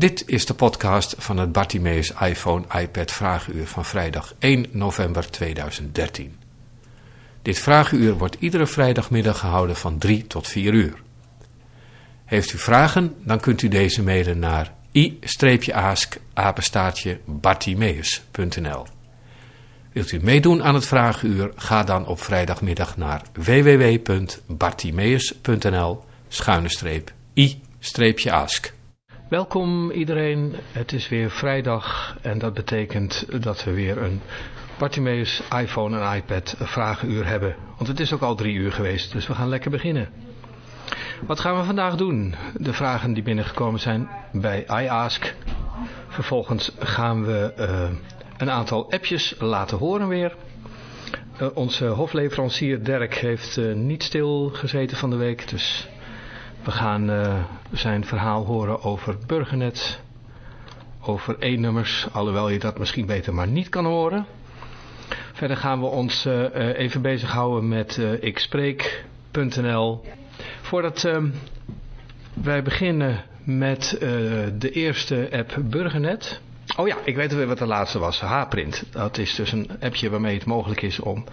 Dit is de podcast van het Bartimeus iPhone iPad Vragenuur van vrijdag 1 november 2013. Dit vragenuur wordt iedere vrijdagmiddag gehouden van 3 tot 4 uur. Heeft u vragen, dan kunt u deze mailen naar i-ask bartimeus.nl Wilt u meedoen aan het vragenuur, ga dan op vrijdagmiddag naar www.bartimeus.nl i-ask. Welkom iedereen, het is weer vrijdag en dat betekent dat we weer een Bartimeus iPhone en iPad vragenuur hebben. Want het is ook al drie uur geweest, dus we gaan lekker beginnen. Wat gaan we vandaag doen? De vragen die binnengekomen zijn bij iAsk. Vervolgens gaan we uh, een aantal appjes laten horen weer. Uh, onze hofleverancier Dirk heeft uh, niet stil gezeten van de week, dus we gaan uh, zijn verhaal horen over Burgernet, over E-nummers, alhoewel je dat misschien beter maar niet kan horen. Verder gaan we ons uh, even bezighouden met uh, ikspreek.nl. Voordat ehm, wij beginnen met de eerste app Burgernet. Oh ja, ik weet weer wat de laatste was. H-print. Dat is dus een appje waarmee het mogelijk is om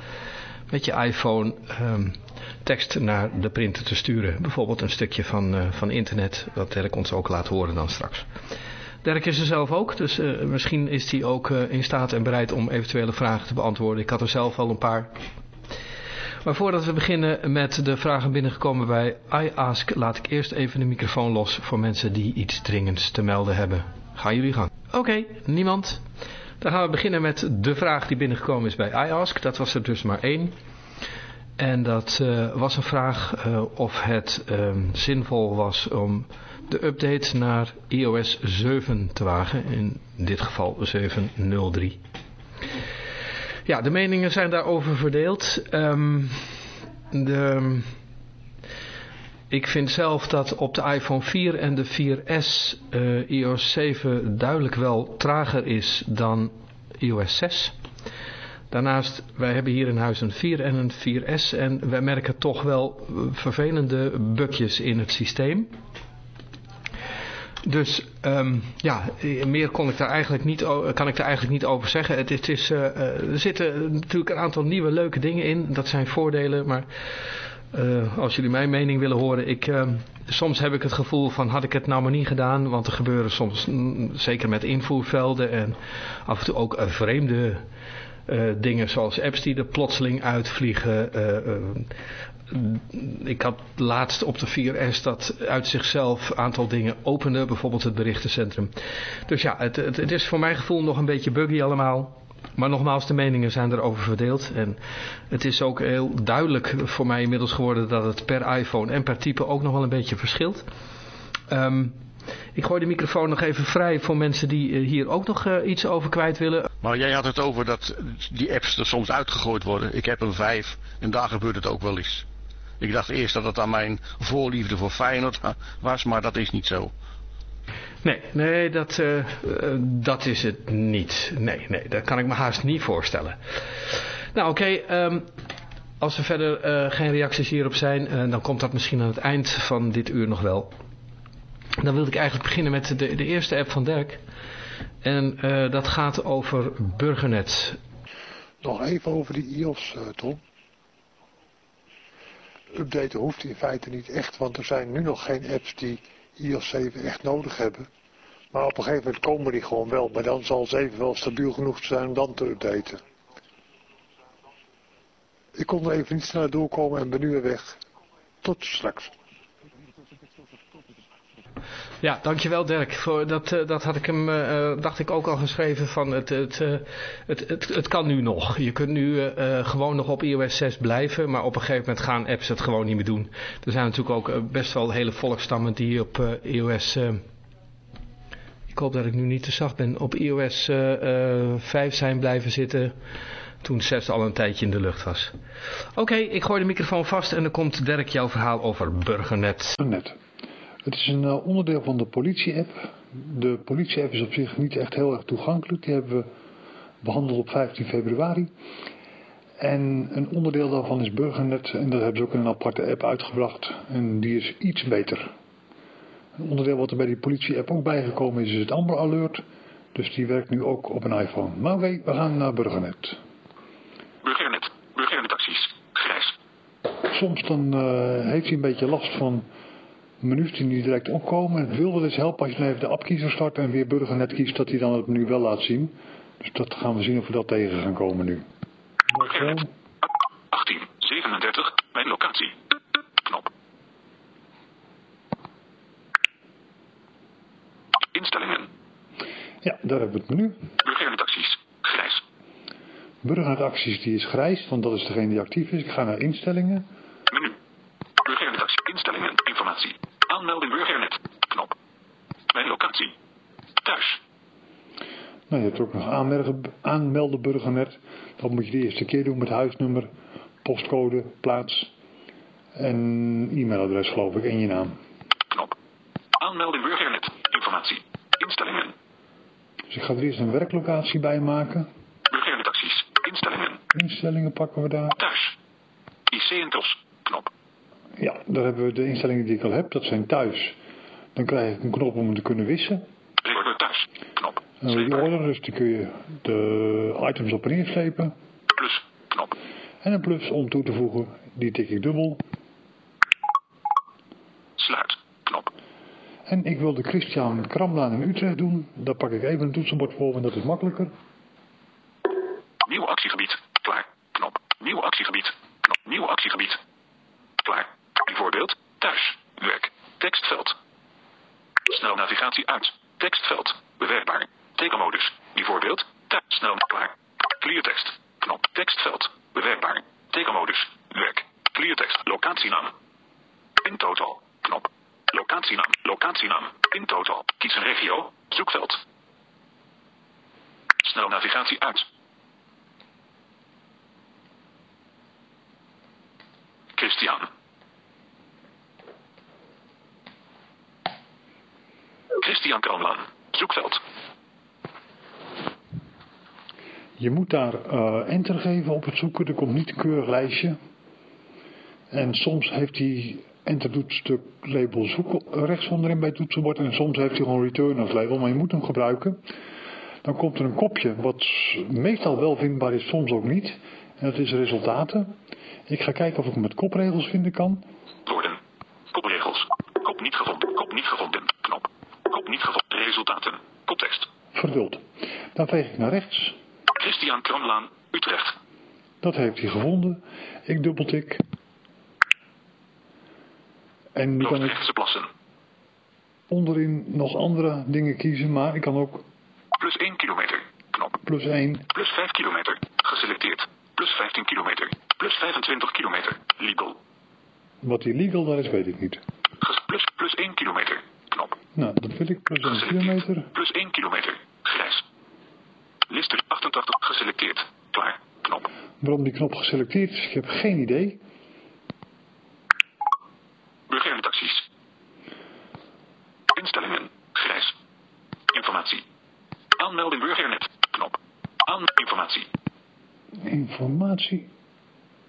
met je iPhone um, tekst naar de printer te sturen. Bijvoorbeeld een stukje van, uh, van internet, wat Dirk ons ook laat horen dan straks. Dirk is er zelf ook, dus uh, misschien is hij ook uh, in staat en bereid om eventuele vragen te beantwoorden. Ik had er zelf al een paar. Maar voordat we beginnen met de vragen binnengekomen bij iAsk, laat ik eerst even de microfoon los voor mensen die iets dringends te melden hebben. Gaan jullie gang. Oké, niemand. Dan gaan we beginnen met de vraag die binnengekomen is bij iAsk. Dat was er dus maar één. En dat uh, was een vraag uh, of het um, zinvol was om de update naar iOS 7 te wagen. In dit geval 7.03. Ja, de meningen zijn daarover verdeeld. Um, de, ik vind zelf dat op de iPhone 4 en de 4S uh, iOS 7 duidelijk wel trager is dan iOS 6. Daarnaast, wij hebben hier in huis een 4 en een 4S en wij merken toch wel vervelende bugjes in het systeem. Dus um, ja, meer kon ik daar eigenlijk niet, kan ik daar eigenlijk niet over zeggen. Het, is, uh, er zitten natuurlijk een aantal nieuwe leuke dingen in. Dat zijn voordelen, maar als jullie mijn mening willen horen. Ik, uh, soms heb ik het gevoel van had ik het nou maar niet gedaan. Want er gebeuren soms, mm, zeker met invoervelden en af en toe ook vreemde dingen zoals apps die er plotseling uitvliegen. ik had laatst op de 4S dat uit zichzelf een aantal dingen opende. Bijvoorbeeld het berichtencentrum. Dus ja, het, het, is voor mijn gevoel nog een beetje buggy allemaal. Maar nogmaals, de meningen zijn erover verdeeld. En het is ook heel duidelijk voor mij inmiddels geworden dat het per iPhone en per type ook nog wel een beetje verschilt. Um, ik gooi de microfoon nog even vrij voor mensen die hier ook nog iets over kwijt willen. Maar jij had het over dat die apps er soms uitgegooid worden. Ik heb een vijf en daar gebeurt het ook wel eens. Ik dacht eerst dat het aan mijn voorliefde voor Feyenoord was, maar dat is niet zo. Nee, nee dat, uh, dat is het niet. Nee, nee, dat kan ik me haast niet voorstellen. Nou oké, um, als er verder uh, geen reacties hierop zijn, dan komt dat misschien aan het eind van dit uur nog wel. Dan wilde ik eigenlijk beginnen met de, de eerste app van Dirk. En dat gaat over Burgernet. Nog even over die iOS, Tom. Updaten hoeft in feite niet echt, want er zijn nu nog geen apps die iOS 7 echt nodig hebben. Maar op een gegeven moment komen die gewoon wel. Maar dan zal 7 wel stabiel genoeg zijn om dan te updaten. Ik kon er even niet sneller doorkomen en ben nu weer weg. Tot straks. Ja, dankjewel Dirk. Voor dat, uh, dat had ik hem, uh, dacht ik ook al geschreven van het, het, het, het, het kan nu nog. Je kunt nu gewoon nog op iOS 6 blijven, maar op een gegeven moment gaan apps het gewoon niet meer doen. Er zijn natuurlijk ook best wel hele volkstammen die op iOS... ik hoop dat ik nu niet te zacht ben. Op iOS 5 zijn blijven zitten toen 6 al een tijdje in de lucht was. Oké, ik gooi de microfoon vast en dan komt Dirk jouw verhaal over Burgernet. Net. Het is een uh, onderdeel van de politie-app. De politie-app is op zich niet echt heel erg toegankelijk. Die hebben we behandeld op 15 februari. En een onderdeel daarvan is Burgernet. En dat hebben ze ook in een aparte app uitgebracht. En die is iets beter. Een onderdeel wat er bij die politie-app ook bijgekomen is, is het Amber Alert. Dus die werkt nu ook op een iPhone. Maar oké, we gaan naar Burgernet. Burgernet. Burgernet acties. Grijs. Soms dan eh, heeft hij een beetje last van menus die niet direct opkomen. Het wil wel eens helpen als je dan even de appkiezer start en weer Burgernet kiest, dat hij dan het menu wel laat zien. Dus dat gaan we zien of we dat tegen gaan komen nu. Dat wel. Burgernet. 1837. Mijn locatie. Knop. Instellingen. Ja, daar hebben we het menu. Burgernet acties. Grijs. Burgernet acties die is grijs, want dat is degene die actief is. Ik ga naar instellingen. Menu. Burgernet actie. Instellingen. Aanmelden Burgernet. Knop. Mijn locatie. Thuis. Nou, je hebt ook nog aanmelden, aanmelden Burgernet. Dat moet je de eerste keer doen met huisnummer, postcode, plaats en e-mailadres geloof ik en je naam. Knop. Aanmelden Burgernet. Informatie. Instellingen. Dus ik ga er eerst een werklocatie bij maken. Burgernet acties. Instellingen. Instellingen pakken we daar. Thuis. IC en TOS. Ja, daar hebben we de instellingen die ik al heb. Dat zijn thuis. Dan krijg ik een knop om hem te kunnen wissen. Reorder thuis. Knop. En die order, dus die kun je de items op en neer slepen. Plus. Knop. En een plus om toe te voegen, die tik ik dubbel. Sluit. Knop. En ik wil de Christian Kramlaan in Utrecht doen. Daar pak ik even een toetsenbord voor, want dat is makkelijker. Nieuw actiegebied. Klaar. Knop. Nieuw actiegebied. Knop. Nieuw actiegebied. Thuis. Werk. Tekstveld. Snel navigatie uit. Tekstveld. Bewerkbaar. Tekenmodus. Bijvoorbeeld. Thuis. Snel. Klaar. Cleartekst. Knop. Tekstveld. Bewerkbaar. Tekenmodus. Werk. Cleartekst. Locatienaam. In total. Knop. Locatienaam. Locatienaam. In total. Kies een regio. Zoekveld. Snel navigatie uit. Christian. Christian Kramlaan. Zoekveld. Je moet daar eh, enter geven op het zoeken. Er komt niet een keurig lijstje. En soms heeft hij enter doet stuk label zoeken rechts onderin bij het toetsenbord. En soms heeft hij gewoon return als label. Maar je moet hem gebruiken. Dan komt er een kopje wat meestal wel vindbaar is, soms ook niet. En dat is resultaten. Ik ga kijken of ik hem met kopregels vinden kan. Woorden. Kopregels. Kop niet gevonden. Kop niet gevonden. Niet gevonden. Resultaten. Koptekst. Vervuld. Dan veeg ik naar rechts. Christian Kramlaan. Utrecht. Dat heeft hij gevonden. Ik dubbeltik. En nu kan ik plassen. onderin nog andere dingen kiezen, maar ik kan ook Plus 1 kilometer. Knop. plus 1. Plus 5 kilometer. Geselecteerd. Plus 15 kilometer. Plus 25 kilometer. Legal. Wat die legal daar is, weet ik niet. Plus, plus 1 kilometer. Nou, dat wil ik. Plus 1 Geselecteerd. kilometer. Plus 1 kilometer. Grijs. Lister 88. Geselecteerd. Klaar. Knop. Waarom die knop geselecteerd is, ik heb geen idee. Burgernettaxies. Instellingen. Grijs. Informatie. Aanmelding Burgernet. Knop. Aan informatie. Informatie.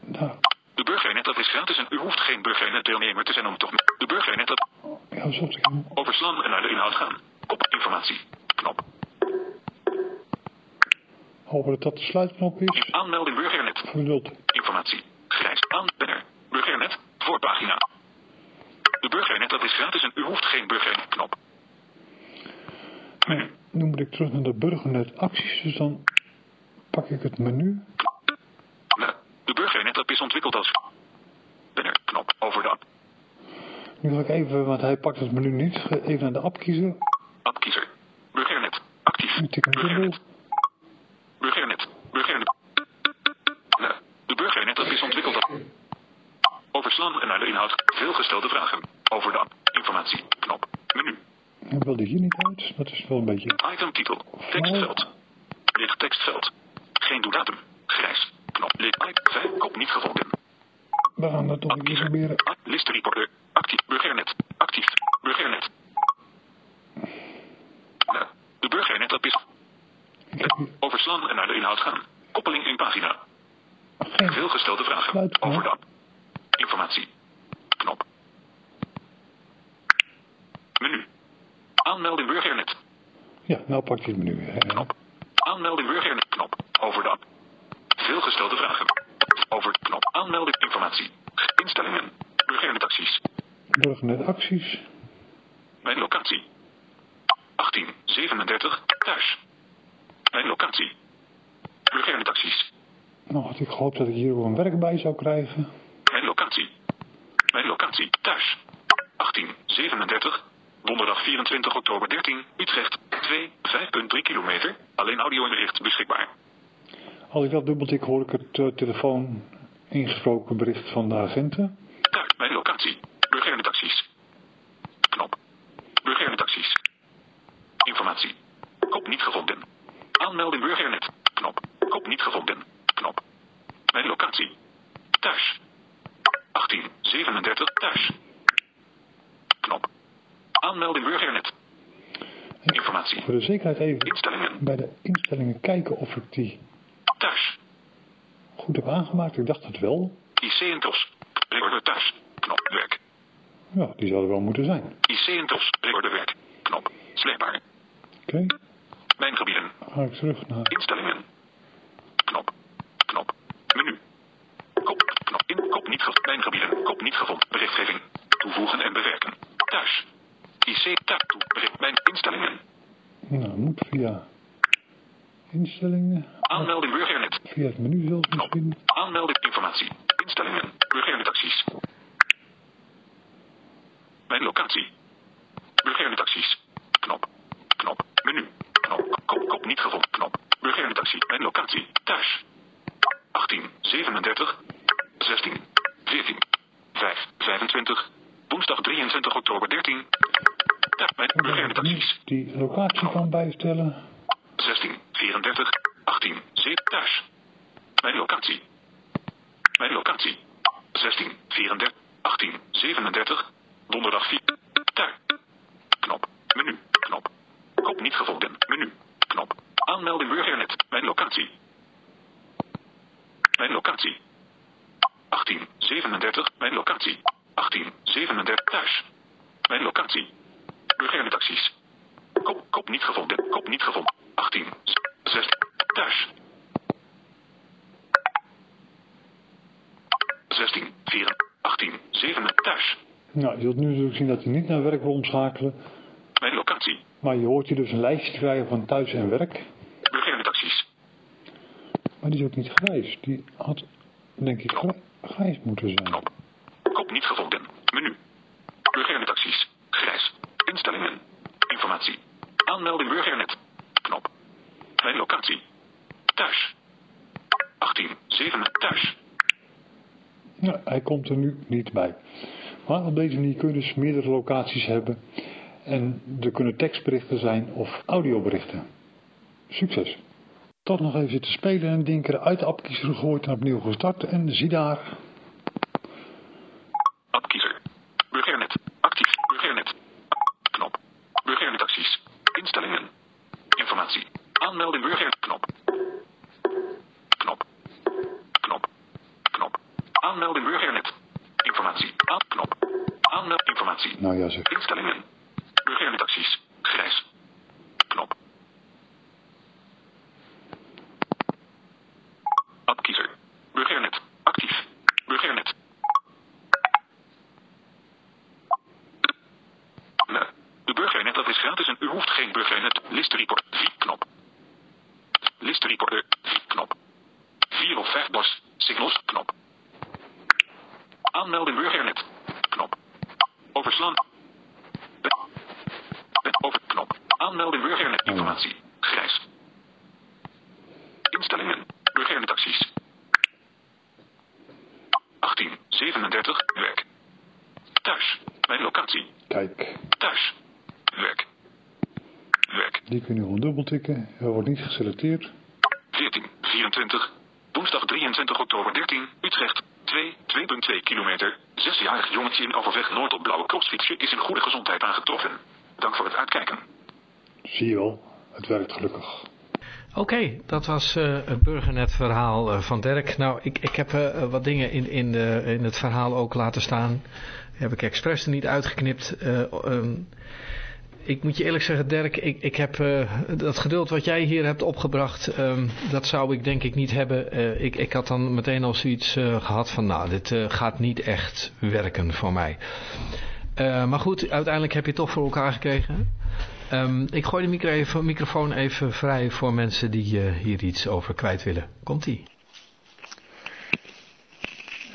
Nou, De Burgernet dat is gratis en u hoeft geen Burgernet deelnemer te zijn om toch... De Burgernet dat overslaan en naar de inhoud gaan. Kop informatie. Knop. Hopen dat dat de sluitknop is. Aanmelding Burgernet. Vervuld. Informatie. Grijs. Aan. Banner. Burgernet. Voorpagina. De Burgernet dat is gratis en u hoeft geen Burgernet. Knop. Nou, nu moet ik terug naar de Burgernet acties, dus dan pak ik het menu. App is ontwikkeld als... Banner. Knop. Over de app. Nu ga ik even, want hij pakt het menu niet, even naar de app kiezen. Appkiezer. Burgernet. Actief. Ik. Burgernet. Burgernet. Burgernet. De Burgernet app is ontwikkeld als... Overslaan en naar de inhoud. Veelgestelde vragen. Over de app. Informatie. Knop. Menu. Hij wilde hier niet uit, dat is wel een beetje... Itemtitel. Tekstveld. Licht tekstveld. Geen doeldatum. Grijs. Knop. Licht. Vijf. Kop niet gevonden. We gaan dat toch keer proberen. List reporter. Actief. Burgernet. Actief. Burgernet. Nou, De Burgernet app is... Overslaan en naar de inhoud gaan. Koppeling in pagina. geen Veelgestelde vragen. Sluitknop. Over de app. Informatie. Knop. Menu. Aanmelding Burgernet. Ja, nou pak je het menu. hè. Knop. Aanmelding Burgernet. Knop. Over de app. Veel gestelde vragen. Over knop. Aanmelding informatie. Instellingen. Burgernet acties. Burgernet acties. Mijn locatie. 1837. Thuis. Mijn locatie. Burgernet acties. Nou had ik gehoopt dat ik hier wel een werk bij zou krijgen. Mijn locatie. Mijn locatie. Thuis. 1837. Donderdag 24 oktober 13. Utrecht. 2. 5,3 kilometer. Alleen audio en bericht beschikbaar. Als ik dat dubbeltik hoor ik het eh, telefoon ingesproken bericht van de agenten. Thuis. Mijn locatie. Burgernet acties. Knop. Burgernet acties. Informatie. Kop niet gevonden. Aanmelding Burgernet. Knop. Kop niet gevonden. Knop. Mijn locatie. Thuis. 1837. Thuis. Knop. Aanmelding Burgernet. Informatie. Voor de zekerheid even Instellingen. bij de instellingen kijken of ik die Thuis. goed heb aangemaakt. Ik dacht het wel. IC en TOS. Recorder thuis. Knop. Werk. Ja, die zouden wel moeten zijn. IC en TOS. Recorder werk. Knop. Sleepbaar. Oké, Mijn gebieden. dan ga ik terug naar... Instellingen. Knop. Knop. Menu. Kop. Knop. In. Kop niet gevonden. Mijn gebieden. Kop niet gevonden. Berichtgeving. Toevoegen en bewerken. Thuis. IC. Tab. Toe. Bericht. Mijn instellingen. Nou, moet via instellingen. Aanmelding Burgernet. Via het menu Knop. misschien. Aanmelding informatie. Instellingen. Burgernet acties. Mijn locatie. Burgernet acties. Knop. Knop. Menu. Knop. Kop. Kop niet gevonden. Knop. Burgernet actie. Mijn locatie. Thuis. 18. 37. 16. 14. 5. 25. Woensdag 23 oktober 13. Thuis. Mijn Burgernet acties. Die locatie kan bijstellen. 16, 34, 18, 7, thuis. Mijn locatie. Mijn locatie. 16, 34, 18, 37, donderdag 4, thuis. Knop, menu, knop. Kop niet gevonden, menu, knop. Aanmelding Burgernet, mijn locatie. Mijn locatie. 18, 37, mijn locatie. 18, 37, thuis. Mijn locatie. Burgernet acties. Kop, kop niet gevonden. Kop niet gevonden. 18. 6. Thuis. 16. 4. 18. 7. Thuis. Nou, je zult nu natuurlijk zien dat hij niet naar werk wil omschakelen. Mijn locatie. Maar je hoort hier dus een lijstje krijgen van thuis en werk. Burgernet acties. Maar die is ook niet grijs. Die had, denk ik, gri- grijs moeten zijn. Knop. Kop niet gevonden. Menu. Burgernet acties. Grijs. Instellingen. Informatie. Aanmelding Burgernet. Knop. Mijn locatie. Thuis. 18. 7. Thuis. Nou, hij komt er nu niet bij. Maar op deze manier kun je dus meerdere locaties hebben. En er kunnen tekstberichten zijn of audioberichten. Succes! Toch nog even zitten spelen en Dinker uit de appkiezer gegooid en opnieuw gestart. En zie daar, Appkiezer. Burgernet. Actief. Burgernet. Knop. Burgernet acties. Instellingen. Informatie. Aanmelding Burgernet. Knop. Knop. Knop. Knop. Aanmelding Burgernet. Informatie. Aan. Knop. Aanmeld informatie. nou ja zeg, Instellingen. Burgernet acties. Grijs. Knop. Appkiezer. Burgernet. Actief. Burgernet. Nee. De burgernet dat is gratis en u hoeft geen burgernet. List report. 4 knop. List reporter. 4 knop. 4 of 5 bos. Signals knop. Aanmelding burgernet. Knop. Overslaan. Over knop. Aanmelding burgernet informatie. Grijs. Instellingen. Burgernet acties. 18. 37. Werk. Thuis. Mijn locatie. kijk, Thuis. Werk. Werk. die kun je gewoon dubbeltikken. Er wordt niet geselecteerd. 14. 24. Woensdag 23 oktober 13. Utrecht. 2. 2,2 kilometer. Zesjarig jongetje in Overweg Noord op blauwe crossfietsje is in goede gezondheid aangetroffen. Dank voor het uitkijken. Zie je wel, het werkt gelukkig. Oké, dat was eh, het Burgernet verhaal eh, van Dirk. Nou, ik, ik heb eh, wat dingen in, in, de, in het verhaal ook laten staan. Die heb ik expres er niet uitgeknipt. Eh, ehm, ik moet je eerlijk zeggen, Dirk, ik, ik heb uh, dat geduld wat jij hier hebt opgebracht, um, dat zou ik denk ik niet hebben. Uh, ik, ik had dan meteen al zoiets uh, gehad van, nou, dit gaat niet echt werken voor mij. maar goed, uiteindelijk heb je het toch voor elkaar gekregen. Um, ik gooi de micro even, microfoon even vrij voor mensen die hier iets over kwijt willen. Komt-ie.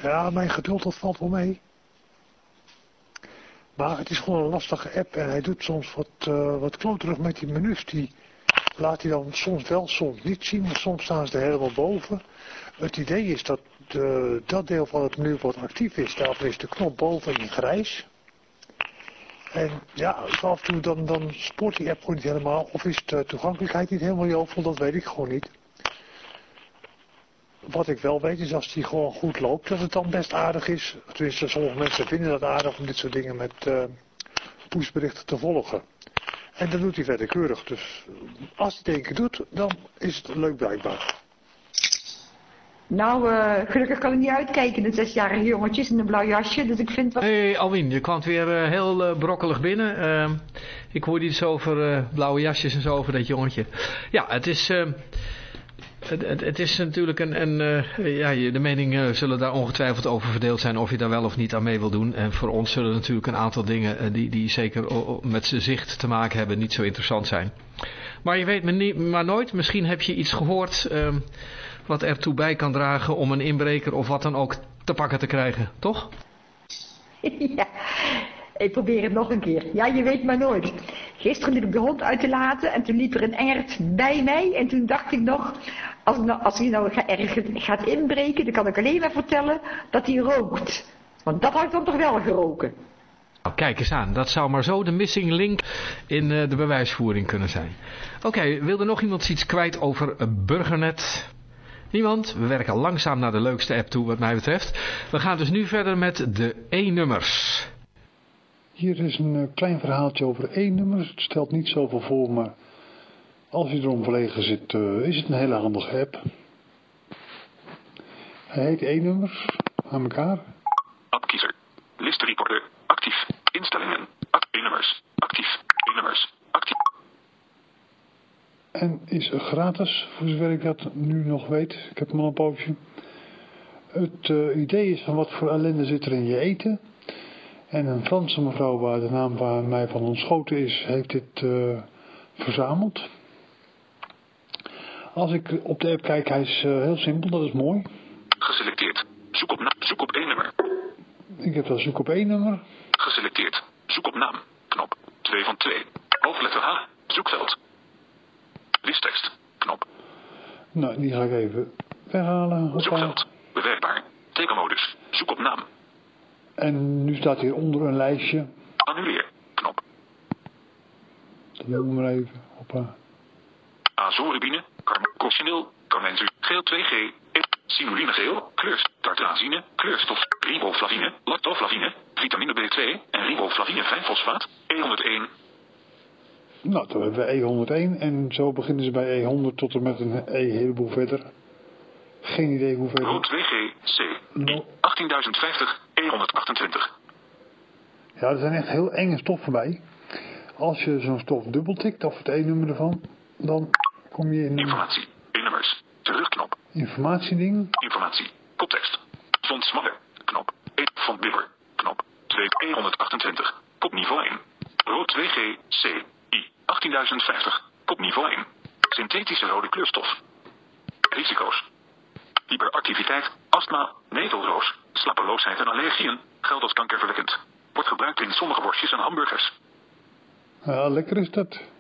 Ja, mijn geduld dat valt wel mee. Maar het is gewoon een lastige app en hij doet soms wat, uh, wat kloterig met die menus. Die laat hij dan soms wel, soms niet zien, maar soms staan ze er helemaal boven. Het idee is dat de, dat deel van het menu wat actief is, daarvoor is de knop boven in grijs. En ja, af en toe dan, dan spoort die app gewoon niet helemaal. Of is de toegankelijkheid niet helemaal jovel, dat weet ik gewoon niet. Wat ik wel weet is als die gewoon goed loopt, dat het dan best aardig is. Tenminste, sommige mensen vinden dat aardig om dit soort dingen met uh, pushberichten te volgen. En dat doet hij verder keurig. Dus als hij het één keer doet, dan is het leuk blijkbaar. Nou, uh, gelukkig kan ik niet uitkijken, de zesjarige jongetjes in een blauw jasje, dus ik vind wat... Hé hey, Alwin, je kwam weer uh, heel uh, brokkelig binnen. Ehm, ik hoorde iets over blauwe jasjes en zo over dat jongetje. Ja, het is... ehm, het, is natuurlijk een, een uh, ja, de meningen zullen daar ongetwijfeld over verdeeld zijn of je daar wel of niet aan mee wil doen. En voor ons zullen natuurlijk een aantal dingen uh, die, die zeker met zijn zicht te maken hebben niet zo interessant zijn. Maar je weet maar, maar nooit, misschien heb je iets gehoord uh, wat ertoe bij kan dragen om een inbreker of wat dan ook te pakken te krijgen, toch? Ja, ik probeer het nog een keer. Ja, je weet maar nooit. Gisteren liep ik de hond uit te laten en toen liep er een engert bij mij. En toen dacht ik nog, als, nou, als hij nou gaat inbreken, dan kan ik alleen maar vertellen dat hij rookt. Want dat had ik dan toch wel geroken. Nou, kijk eens aan, dat zou maar zo de missing link in uh, de bewijsvoering kunnen zijn. Oké, okay, wil er nog iemand iets kwijt over Burgernet? Niemand? We werken langzaam naar de leukste app toe wat mij betreft. We gaan dus nu verder met de E-nummers. Hier is een uh, klein verhaaltje over E-nummers. Het stelt niet zoveel voor, maar als je erom verlegen zit, uh, is het een hele handige app. Hij heet E-nummers aan elkaar. Appkiezer. Listenreporter. Actief. Instellingen. E-nummers. Actief. E-nummers. Actief. En is gratis, voor zover ik dat nu nog weet. Ik heb hem al een poosje. Het uh, idee is van wat voor ellende zit er in je eten. En een Franse mevrouw waar de naam van mij van ontschoten is, heeft dit uh, verzameld. Als ik op de app kijk, hij is uh, heel simpel, dat is mooi. Geselecteerd. Zoek op, zoek op één nummer. Ik heb wel zoek op één nummer. Geselecteerd. Zoek op naam. Knop. 2 van 2. Hoofdletter H. Zoekveld. Listtekst. Knop. Nou, die ga ik even weghalen. Hoppa. Zoekveld. Bewerkbaar. Tekenmodus. Zoek op naam. En nu staat hier onder een lijstje. Annuleer. Knop. Dat doen we maar even. Hoppa. Azoribine. Coccinil, carmenzuur, geel 2G, sinuline geel, kleurs, tartrazine, kleurstof, riboflavine, lactoflavine, vitamine B2 en riboflavine 5-fosfaat, E101. Nou, dan hebben we E101 en zo beginnen ze bij E100 tot en met een E heleboel verder. Geen idee hoeveel. Rood 2G, C, no. 18050, E128. Ja, er zijn echt heel enge stoffen bij. Als je zo'n stof dubbeltikt, of het E-nummer ervan, dan kom je in... Informatie. E-nummers. Terugknop. Informatieding. Informatie. Koptekst. Font smaller. Knop. E font bibber. Knop. 2 E128. Kopniveau 1. Rood 2G. C. I. 18050. Kopniveau 1. Synthetische rode kleurstof. Risico's. Hyperactiviteit, astma, netelroos, slapeloosheid en allergieën. Geldt als kankerverwekkend. Wordt gebruikt in sommige worstjes en hamburgers. Ja, lekker is dat.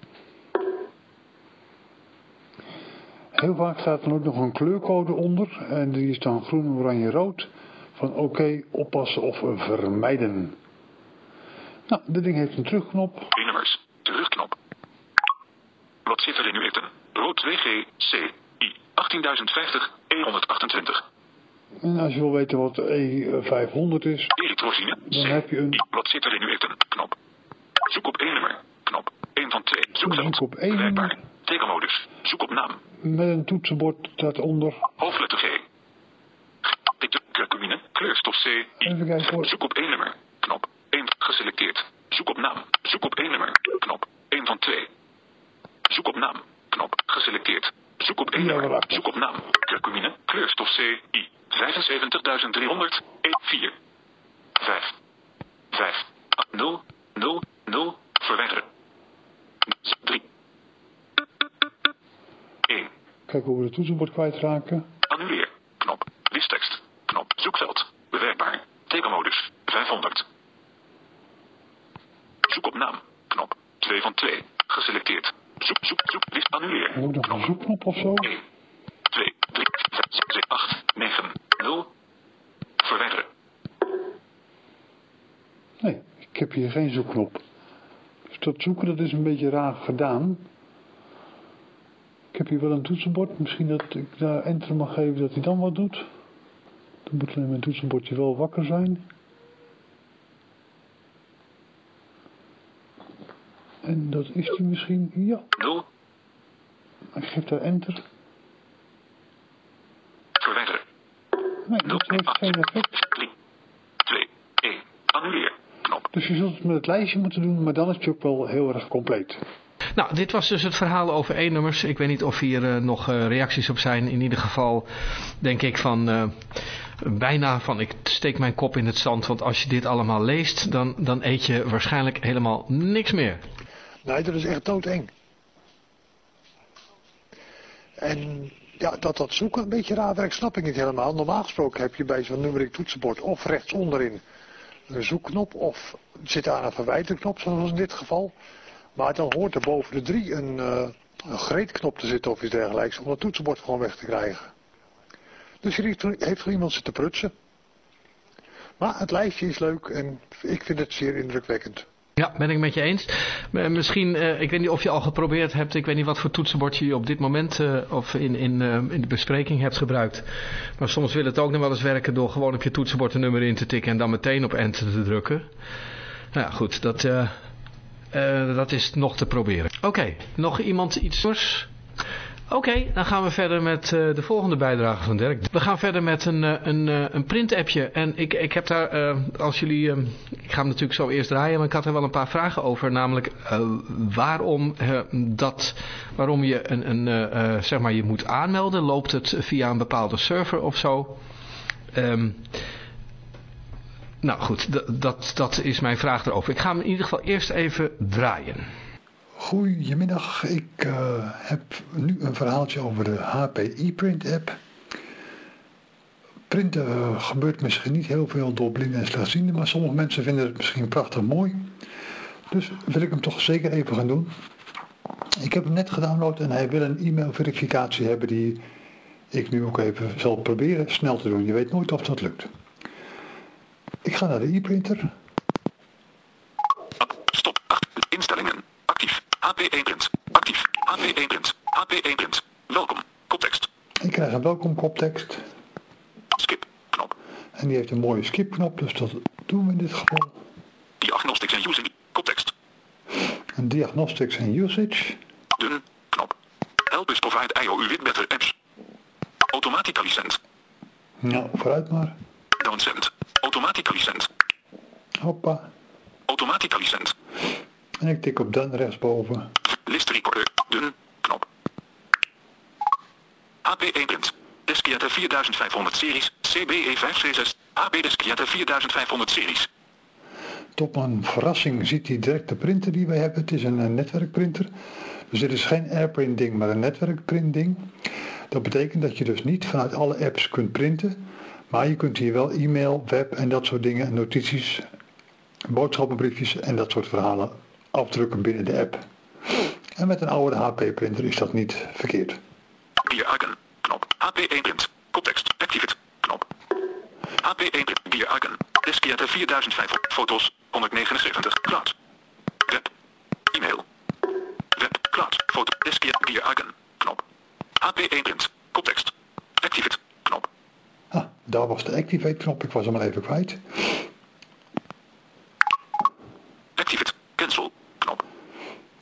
Heel vaak staat er ook nog een kleurcode onder. En die is dan groen, oranje, rood. Van oké, okay, oppassen of vermijden. Nou, dit ding heeft een terugknop. nummers, terugknop. Wat zit er in uw eten? Rood 2G, C, I, 18050, E128. En als je wil weten wat E500 is, Erythrosine, dan heb je een... Wat zit er in uw eten? Knop. Zoek op één nummer. Knop. 1 van 2. Zoekveld. Zoek op één nummer. Tekenmodus. Zoek op naam. Met een toetsenbord daaronder. Hoofdletter G. Curcumine. Kleurstof C. Even kijken. Zoek op één nummer. Knop. 1. Geselecteerd. Zoek op naam. Zoek op één nummer. Knop. 1 van 2. Zoek op naam. Knop. Geselecteerd. Zoek op 1 Ja, nummer. Zoek op naam. Curcumine. Kleurstof C. I. 75300. 1. 4. 5. 5. 0. 0. 0. Verwijderen. 3. Kijken hoe we de toetsenbord kwijtraken. Annuleer. Knop. Listtekst. Knop. Zoekveld. Bewerkbaar. Tekenmodus. 500. Zoek op naam. Knop. 2 van 2. Geselecteerd. Zoek, zoek, zoek. List annuleer. En ook nog een zoekknop of zo. 1, 2, 3, 5, 6, 8, 9, 0. Verwijderen. Nee, ik heb hier geen zoekknop. Dus dat zoeken dat is een beetje raar gedaan. Ik heb hier wel een toetsenbord. Misschien dat ik daar enter mag geven dat hij dan wat doet. Dan moet alleen mijn toetsenbordje wel wakker zijn. En dat is hij misschien. Ja, 0. ik geef daar enter. Verwijderen. Nee, 0, dat heeft 8, geen effect. 3, 2, 1. Annuleer. Dus je zult het met het lijstje moeten doen, maar dan is het ook wel heel erg compleet. Nou, dit was dus het verhaal over E-nummers. Ik weet niet of hier eh, nog eh, reacties op zijn. In ieder geval denk ik van eh, bijna van ik steek mijn kop in het zand. Want als je dit allemaal leest, dan, dan eet je waarschijnlijk helemaal niks meer. Nee, dat is echt doodeng. En ja, dat dat zoeken een beetje raar werkt, snap ik niet helemaal. Normaal gesproken heb je bij zo'n numeric toetsenbord of rechts onderin een zoekknop of zit daar een verwijderknop, zoals in dit geval. Maar dan hoort er boven de drie een, eh, een greetknop te zitten of iets dergelijks om het toetsenbord gewoon weg te krijgen. Dus hier heeft- er iemand zitten prutsen. Maar het lijstje is leuk en ik vind het zeer indrukwekkend. Ja, ben ik met je eens. Maar Misschien, eh, ik weet niet of je al geprobeerd hebt, ik weet niet wat voor toetsenbord je op dit moment eh, of in, in, eh, in de bespreking hebt gebruikt. Maar soms wil het ook nog wel eens werken door gewoon op je toetsenbord een nummer in te tikken en dan meteen op enter te drukken. Nou goed, dat, eh, dat is nog te proberen. Oké, nog iemand iets anders? Oké, dan gaan we verder met eh, de volgende bijdrage van Dirk. We gaan verder met een, eh, een, een print-appje. En ik, ik heb daar, als jullie, eh, ik ga hem natuurlijk zo eerst draaien, maar ik had er wel een paar vragen over. Namelijk waarom, dat, waarom je een, een, zeg maar, je moet aanmelden. Loopt het via een bepaalde server of zo? Ehm, nou goed, dat, dat is mijn vraag erover. Ik ga hem in ieder geval eerst even draaien. Goedemiddag, ik eh, heb nu een verhaaltje over de HP e-print app. Printen eh, gebeurt misschien niet heel veel door blinden en slechtzienden, maar sommige mensen vinden het misschien prachtig mooi. Dus wil ik hem toch zeker even gaan doen. Ik heb hem net gedownload en hij wil een e-mail verificatie hebben die ik nu ook even zal proberen snel te doen. Je weet nooit of dat lukt. Ik ga naar de e-printer. Stop. 8. Instellingen. Actief. AP1 print. Actief. AP1 print. AP1 print. Welkom. Koptekst. Ik krijg een welkom koptekst. Skip. Knop. En die heeft een mooie skipknop, dus dat doen we in dit geval. Diagnostics en using. Koptekst. Een diagnostics en usage. Dun. Knop. Help us provide IOU with better apps. Automatically send. Nou, vooruit maar. Automatically send. Hoppa. Automatically send. En ik tik op done rechtsboven. List recorder. Dun. Knop. AP1 print. Deschiata 4500 series. CBE 5C6. AB Deschiata 4500 series. Tot mijn verrassing ziet hij direct de printer die wij hebben. Het is een, eh, netwerkprinter. Dus dit is geen airprint ding, maar een netwerkprint ding. Dat betekent dat je dus niet vanuit alle apps kunt printen. Maar je kunt hier wel e-mail, web en dat soort dingen, notities, boodschappenbriefjes en dat soort verhalen afdrukken binnen de app. En met een oude HP printer is dat niet verkeerd. Gear icon. Knop. AP1 print. Koptekst. Activate. Knop. AP1 print. Gear icon. Deschiata 4500. Foto's. 179. Cloud. Web. E-mail. Web. Cloud. Foto. Deschiata. Gear icon. Knop. AP1 print. Koptekst. Activate. Daar was de activate knop, ik was hem even kwijt. Activate. Cancel. Knop.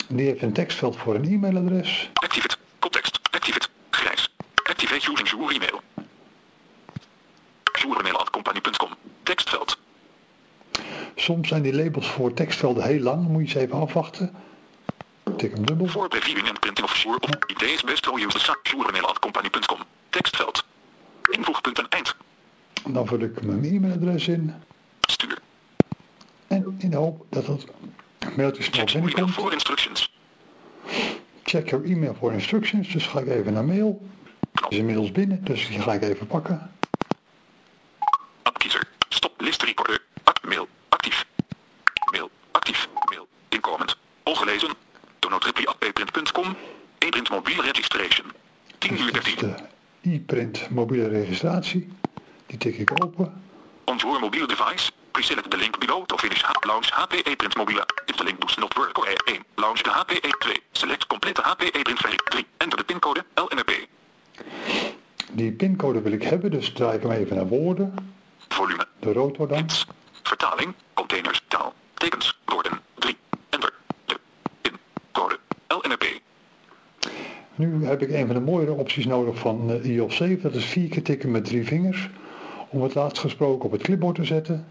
Die heeft een tekstveld voor een e-mailadres. Activate. Koptekst. Activate. Grijs. Activate using Shure email. Shure@company.com. Tekstveld. Soms zijn die labels voor tekstvelden heel lang, moet je ze even afwachten. tik hem dubbel. Voor previewing en printing of sure of idees best wel use the sure.company.com. Tekstveld. Invoegpunt en eind. Dan vul ik mijn e-mailadres in. Stuur. En in de hoop dat het mailtje snel Check binnenkomt. voor instructions. Check your email for instructions. Dus ga ik even naar mail. Is inmiddels binnen, dus die ga ik even pakken. Stop. List recorder. Act mail. Actief. Mail. Actief. Mail. Inkomend. Ongelezen. Download.app.com. E-print mobiele registration. 10 uur Dat is 13. de e-print mobiele registratie. Die tik ik open. On your mobile device, pre-select the link below to finish launch HPE print mobile. If the link does not work or 1, launch the HPE 2. Select complete HPE print versie 3. Enter de pincode LNP. Die pincode wil ik hebben, dus draai ik hem even naar woorden. Volume. De rotor dan. Hits. Vertaling. Containers. Taal. Tekens. Woorden. 3. Enter. De. Pincode. LNP. Nu heb ik een van de mooiere opties nodig van eh, iOS 7. Dat is vier keer tikken met drie vingers. Om het laatst gesproken op het clipboard te zetten.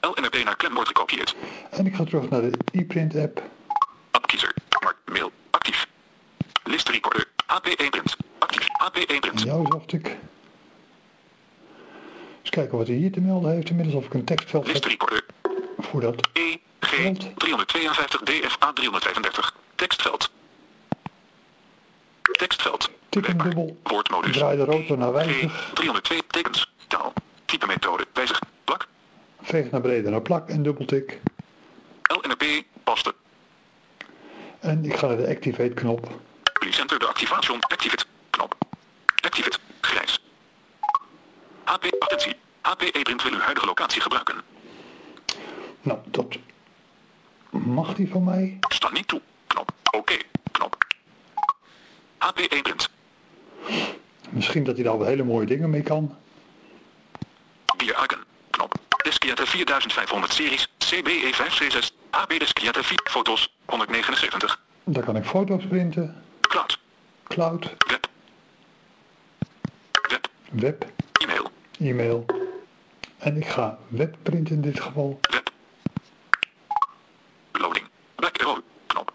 LNP naar klembord gekopieerd. En ik ga terug naar de e-print app. Appkiezer. Mail. Actief. List recorder. HP1 print. Actief. HP1 print. jou zocht ik. Eens kijken wat hij hier te melden heeft. Inmiddels of ik een tekstveld List recorder. voor dat. E, G, 352 DFA 335. Tekstveld. Tekstveld. Tik hem Webbaar. dubbel. Woordmodus. Draai de rotor naar wijzig. 302 tekens. Taal. Type methode. Wijzig. Plak. Veeg naar beneden naar plak en dubbeltik. LNP. Paste. En ik ga naar de activate knop. Please enter de activation. Activate. Knop. Activate. Grijs. HP. Attentie. HP print wil uw huidige locatie gebruiken. Nou, dat mag die van mij. Sta niet toe. Knop. Oké. Knop. HP print. Misschien dat hij daar wel hele mooie dingen mee kan. Bier icon. Knop. Deschiata 4500 series. CBE 5C6. AB Deschiata 4. Foto's. 179. Daar kan ik foto's printen. Cloud. Cloud, Web. Web. web, E-mail. e-mail. En ik ga web printen in dit geval. Web. Loading. Back arrow. Knop.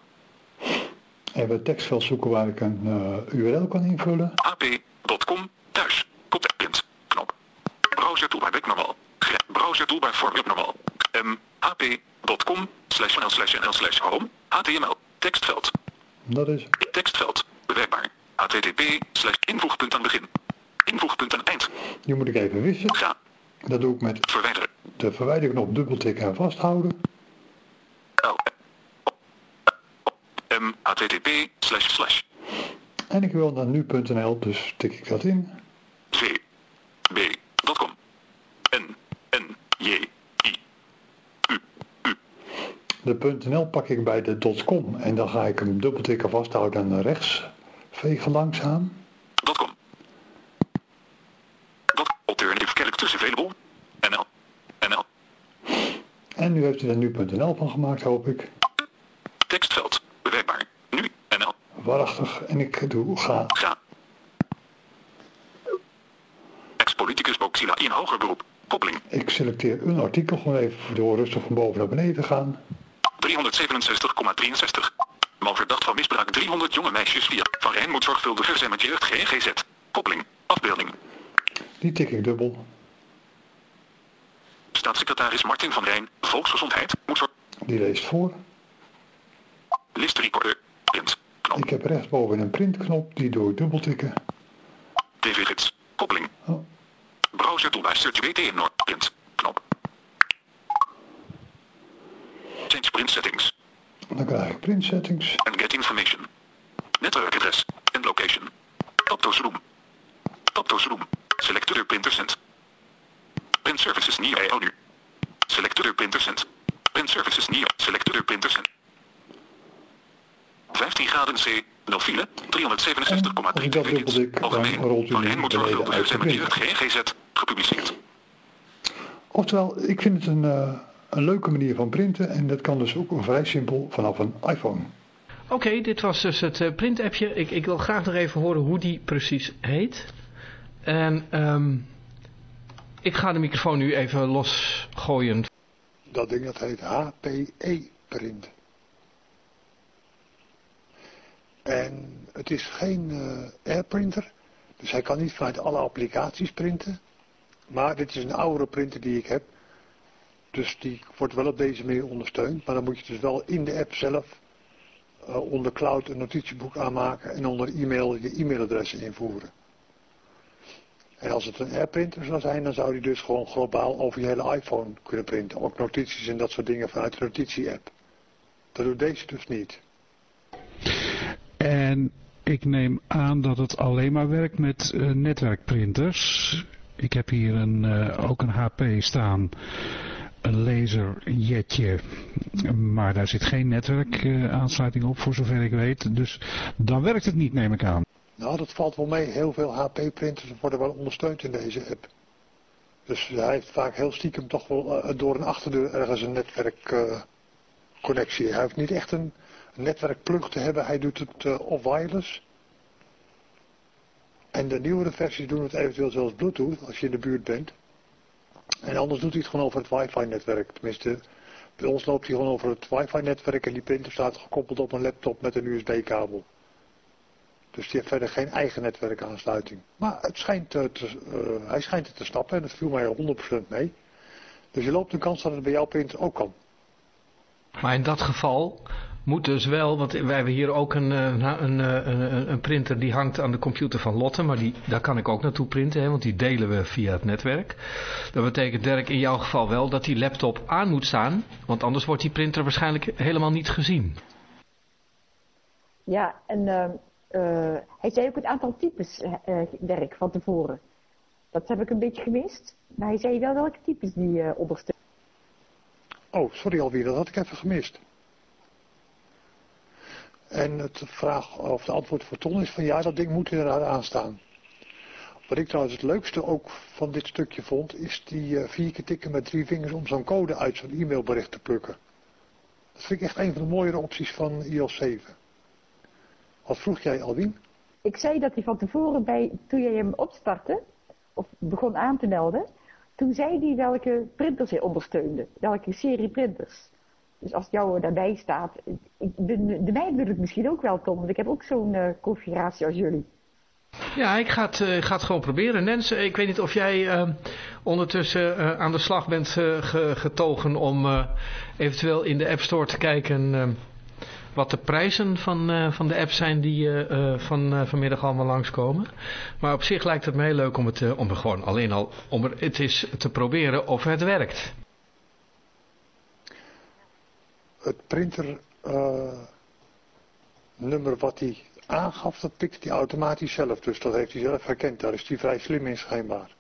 Even het tekstveld zoeken waar ik een eh, URL kan invullen. ap.com. Thuis. Print. Knop. Browser toolbar. Gre- Browser toolbar voor web normaal. M. ap.com. Slash nl slash nl slash home. HTML. Tekstveld. Dat is Tekstveld. Bewerkbaar. http slash invoegpunt aan begin. Invoegpunt aan eind. Die moet ik even wissen. Ga. Dat doe ik met Verwijderen. de verwijderknop dubbeltikken en vasthouden. L. M. http slash slash. En ik wil naar nu.nl, dus tik ik dat in. V. B.com. N. N. J. I. U. U. De .nl pak ik bij de .com en dan ga ik hem dubbeltikken vasthouden en naar rechts vegen langzaam. Com. Alternative characters available. NL. NL. En nu heeft hij er nu.nl van gemaakt, hoop ik. Tekstveld. Bewerkbaar. Nu. NL. Waarachtig. En ik doe ga. Ga. Ex-politicus Boxila in hoger beroep. Koppeling. Ik selecteer een artikel gewoon even door rustig van boven naar beneden te gaan. 367,63. Man verdacht van misbruik 300 jonge meisjes via. Van Rijn moet zorgvuldiger zijn met jeugd GGZ. Koppeling. Afbeelding. Die tik ik dubbel. Staatssecretaris Martin van Rijn. Volksgezondheid. Moet zorg. Die leest voor. List recorder. Print. Ik heb rechtsboven een printknop. Die ik dubbeltikken. TV-gids. Koppeling. Oh, Browser toolbar search Noord. Print. Knop. Change print settings. dan krijg ik print settings. And get information. Network address. And location. Taptos room. Taptos room. Select other printer sent. Print services near IO nu. Select other printer sent. Print services near. Select other printer sent. 15 graden C, Nofile, 367,3 dB. Algemeen, ik Motorhulp heeft het GGZ, gepubliceerd. Oftewel, ik vind het een, eh, een leuke manier van printen en dat kan dus ook vrij simpel vanaf een iPhone. Oké, dit was dus het eh, print-appje. Ik, ik, wil graag nog even horen hoe die precies heet. En ehm, ik ga de microfoon nu even losgooien. Dat ding dat heet HPE-print. En het is geen uh, AirPrinter, dus hij kan niet vanuit alle applicaties printen. Maar dit is een oudere printer die ik heb. Dus die wordt wel op deze manier ondersteund. Maar dan moet je dus wel in de app zelf uh, onder cloud een notitieboek aanmaken en onder e-mail je e-mailadres invoeren. En als het een AirPrinter zou zijn, dan zou die dus gewoon globaal over je hele iPhone kunnen printen. Ook notities en dat soort dingen vanuit de notitie-app. Dat doet deze dus niet. En ik neem aan dat het alleen maar werkt met uh, netwerkprinters. Ik heb hier een, uh, ook een HP staan. Een laserjetje. Maar daar zit geen netwerkaansluiting uh, op voor zover ik weet. Dus dan werkt het niet neem ik aan. Nou, dat valt wel mee. Heel veel HP-printers worden wel ondersteund in deze app. Dus hij heeft vaak heel stiekem toch wel door een achterdeur ergens een netwerkconnectie. Hij heeft niet echt een netwerkplug te hebben. Hij doet het uh, off wireless. En de nieuwere versies doen het eventueel zelfs Bluetooth als je in de buurt bent. En anders doet hij het gewoon over het wifi-netwerk. Tenminste, bij ons loopt hij gewoon over het wifi-netwerk en die printer staat gekoppeld op een laptop met een USB-kabel. Dus die heeft verder geen eigen netwerkaansluiting. Maar het schijnt, uh, te, uh, hij schijnt het te stappen en dat viel mij 100% mee. Dus je loopt de kans dat het bij jouw printer ook kan. Maar in dat geval moet dus wel, want wij hebben hier ook een, een, een, een, een printer die hangt aan de computer van Lotte, maar die, daar kan ik ook naartoe printen, hè, want die delen we via het netwerk. Dat betekent Dirk in jouw geval wel dat die laptop aan moet staan, want anders wordt die printer waarschijnlijk helemaal niet gezien. Ja, en uh, uh, hij zei ook het aantal types uh, werk van tevoren. Dat heb ik een beetje gemist, maar hij zei wel welke types die uh, ondersteunen. Oh, sorry alweer, dat had ik even gemist. En het vraag of de antwoord voor Ton is van ja, dat ding moet inderdaad aanstaan. Wat ik trouwens het leukste ook van dit stukje vond, is die uh, vier keer tikken met drie vingers om zo'n code uit zo'n e-mailbericht te plukken. Dat vind ik echt een van de mooiere opties van iOS 7. Wat vroeg jij, Alwin? Ik zei dat hij van tevoren, bij, toen jij hem opstartte, of begon aan te melden, toen zei hij welke printers hij ondersteunde, welke serie printers. Dus als jou daarbij staat, ik, de, de mij het misschien ook wel, Tom, want ik heb ook zo'n uh, configuratie als jullie. Ja, ik ga het, uh, het gewoon proberen. Nens, ik weet niet of jij uh, ondertussen aan de slag bent ge, getogen om eventueel in de App Store te kijken wat de prijzen van, van de app zijn die van, vanmiddag allemaal langskomen. Maar op zich lijkt het mij leuk om het om gewoon alleen al om er, het is te proberen of het werkt het printer uh, nummer wat hij aangaf, dat pikt hij automatisch zelf. Dus dat heeft hij zelf herkend. Daar is hij vrij slim in schijnbaar.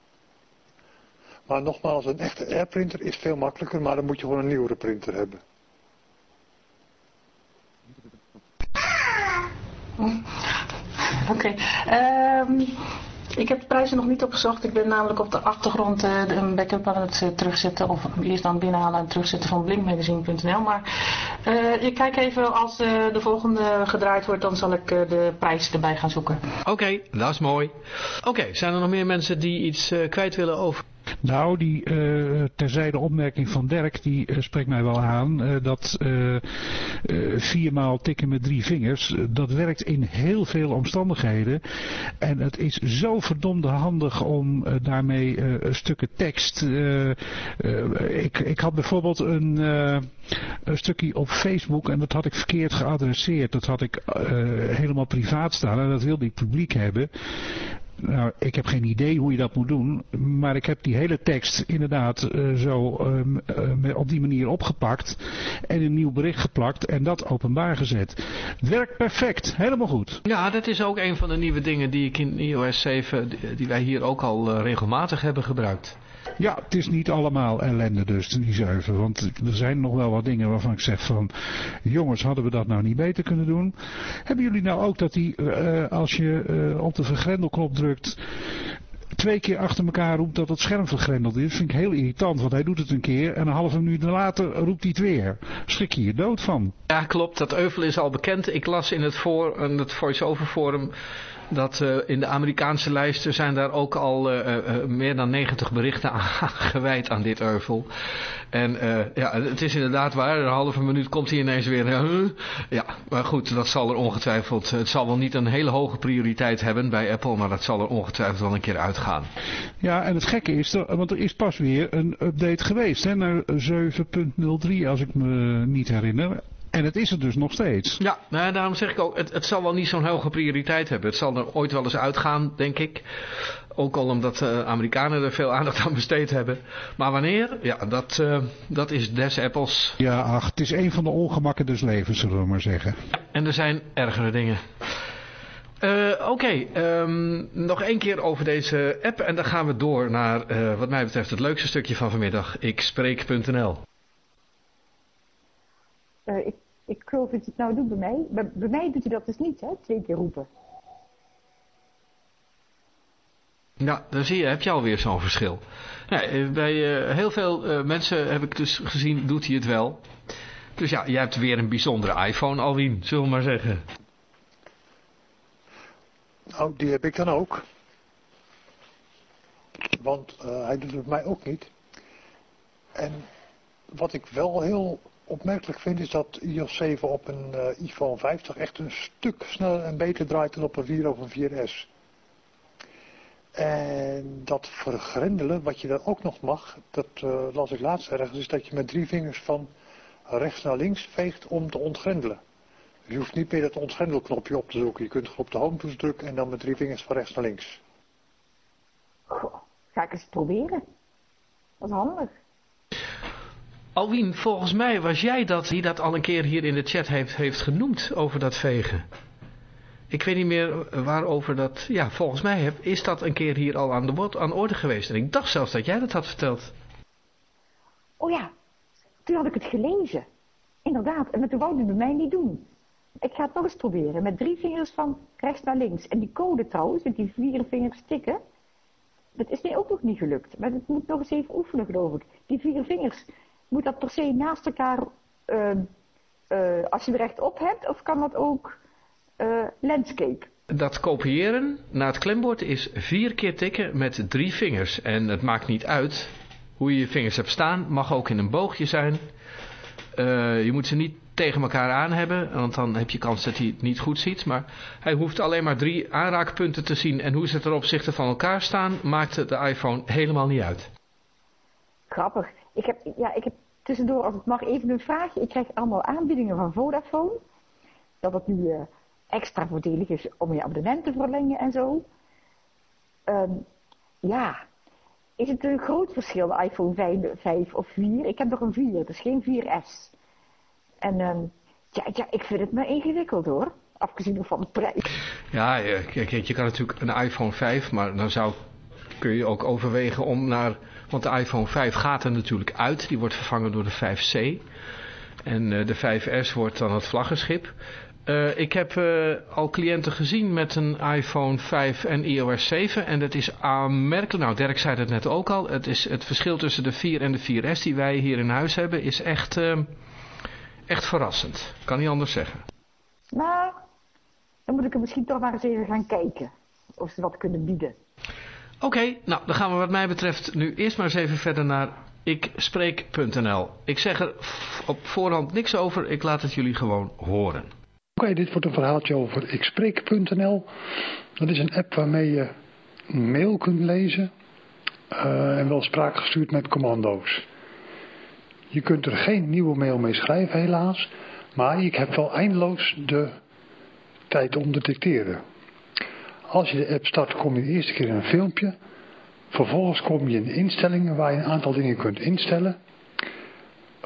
Maar nogmaals, een echte AirPrinter is veel makkelijker, maar dan moet je gewoon een nieuwere printer hebben. Oké. Okay. Um, ik heb de prijzen nog niet opgezocht. Ik ben namelijk op de achtergrond uh, een backup aan het uh, terugzetten. Of eerst dan binnenhalen en terugzetten van blinkmagazine.nl. Maar uh, ik kijk even als de volgende gedraaid wordt. Dan zal ik de prijs erbij gaan zoeken. Oké, okay, dat is mooi. Oké, okay, zijn er nog meer mensen die iets kwijt willen over? Nou, die uh, terzijde opmerking van Dirk, die uh, spreekt mij wel aan. Uh, dat viermaal tikken met drie vingers, dat werkt in heel veel omstandigheden. En het is zo verdomde handig om daarmee stukken tekst... ik, ik had bijvoorbeeld een, een stukje op Facebook en dat had ik verkeerd geadresseerd. Dat had ik helemaal privaat staan en dat wilde ik publiek hebben. Nou, ik heb geen idee hoe je dat moet doen, maar ik heb die hele tekst inderdaad uh, zo uh, op die manier opgepakt en een nieuw bericht geplakt en dat openbaar gezet. Het werkt perfect, helemaal goed. Ja, dat is ook een van de nieuwe dingen die ik in iOS 7, die wij hier ook al uh, regelmatig hebben gebruikt. Ja, het is niet allemaal ellende dus, die zuiver. Want er zijn nog wel wat dingen waarvan ik zeg van... Jongens, hadden we dat nou niet beter kunnen doen? Hebben jullie nou ook dat die, uh, als je uh, op de vergrendelknop drukt... twee keer achter elkaar roept dat het scherm vergrendeld is, vind ik heel irritant. Want hij doet het een keer en een halve minuut later roept hij het weer. Schrik je je dood van. Ja, klopt. Dat euvel is al bekend. Ik las in het, voor, in het voice-over forum dat uh, in de Amerikaanse lijsten zijn daar ook al uh, uh, meer dan 90 berichten aan gewijd aan dit euvel. En ja, het is inderdaad waar, een halve minuut komt hij ineens weer. ja, maar goed, dat zal er ongetwijfeld, het zal wel niet een hele hoge prioriteit hebben bij Apple, maar dat zal er ongetwijfeld wel een keer uitgaan. Ja, en het gekke is, want er is pas weer een update geweest, hè, naar 7.03 als ik me niet herinner. En het is er dus nog steeds. Ja, nou, daarom zeg ik ook, het, het zal wel niet zo'n hoge prioriteit hebben. Het zal er ooit wel eens uitgaan, denk ik. Ook al omdat de uh, Amerikanen er veel aandacht aan besteed hebben. Maar wanneer? Ja, dat, uh, dat is des Apples. Ja, ach, het is een van de ongemakken des levens, zullen we maar zeggen. En er zijn ergere dingen. Uh, Oké, okay, um, nog één keer over deze app en dan gaan we door naar, uh, wat mij betreft, het leukste stukje van vanmiddag, ikspreek.nl. Uh, ik, ik geloof dat je het nou doet bij mij. Bij, bij mij doet hij dat dus niet, hè? Twee keer roepen. Ja, dan zie je, heb je alweer zo'n verschil. Nee, bij uh, heel veel uh, mensen heb ik dus gezien, doet hij het wel. Dus ja, jij hebt weer een bijzondere iPhone, Alwien, zullen we maar zeggen. Nou, die heb ik dan ook. Want uh, hij doet het bij mij ook niet. En wat ik wel heel opmerkelijk vind is dat iOS 7 op een uh, iPhone 50 echt een stuk sneller en beter draait dan op een 4 of een 4S. En dat vergrendelen, wat je dan ook nog mag, dat uh, ik laatst ergens, is dat je met drie vingers van rechts naar links veegt om te ontgrendelen. Je hoeft niet meer dat ontgrendelknopje op te zoeken. Je kunt gewoon op de home toets drukken en dan met drie vingers van rechts naar links. Goh, ga ik eens proberen. Dat is handig. Alwien, volgens mij was jij dat die dat al een keer hier in de chat heeft, heeft genoemd over dat vegen. Ik weet niet meer waarover dat... Ja, volgens mij heb, is dat een keer hier al aan de aan orde geweest. En ik dacht zelfs dat jij dat had verteld. Oh ja, toen had ik het gelezen. Inderdaad, en toen wou hij bij mij niet doen. Ik ga het nog eens proberen, met drie vingers van rechts naar links. En die code trouwens, met die vier vingers tikken, dat is mij ook nog niet gelukt. Maar dat moet nog eens even oefenen, geloof ik. Die vier vingers, moet dat per se naast elkaar, uh, uh, als je er rechtop hebt, of kan dat ook uh, landscape? Dat kopiëren naar het klembord is vier keer tikken met drie vingers. En het maakt niet uit hoe je je vingers hebt staan. Mag ook in een boogje zijn. Uh, je moet ze niet tegen elkaar aan hebben, want dan heb je kans dat hij het niet goed ziet. Maar hij hoeft alleen maar drie aanraakpunten te zien. En hoe ze ter opzichte van elkaar staan, maakt de iPhone helemaal niet uit. Grappig. Ik heb, ja, ik heb tussendoor, als het mag, even een vraagje. Ik krijg allemaal aanbiedingen van Vodafone. Dat het nu uh, extra voordelig is om je abonnement te verlengen en zo. Um, ja, is het een groot verschil, de iPhone 5, 5 of 4? Ik heb nog een 4, dus geen 4S. En um, ja, ja, ik vind het maar ingewikkeld hoor. Afgezien van de prijs. Ja, kijk, je kan natuurlijk een iPhone 5, maar dan zou, kun je ook overwegen om naar... Want de iPhone 5 gaat er natuurlijk uit. Die wordt vervangen door de 5C. En uh, de 5S wordt dan het vlaggenschip. Uh, ik heb uh, al cliënten gezien met een iPhone 5 en iOS 7 en dat is aanmerkelijk, nou Dirk zei het net ook al, het, is het verschil tussen de 4 en de 4S die wij hier in huis hebben is echt, uh, echt verrassend. Kan niet anders zeggen. Nou, dan moet ik er misschien toch maar eens even gaan kijken of ze wat kunnen bieden. Oké, nou dan gaan we wat mij betreft nu eerst maar eens even verder naar ikspreek.nl. Ik zeg er op voorhand niks over, ik laat het jullie gewoon horen. Oké, dit wordt een verhaaltje over ikspreek.nl. Dat is een app waarmee je mail kunt lezen uh, en wel spraak gestuurd met commando's. Je kunt er geen nieuwe mail mee schrijven helaas, maar ik heb wel eindeloos de tijd om te dicteren. Als je de app start kom je de eerste keer in een filmpje, vervolgens kom je in instellingen waar je een aantal dingen kunt instellen...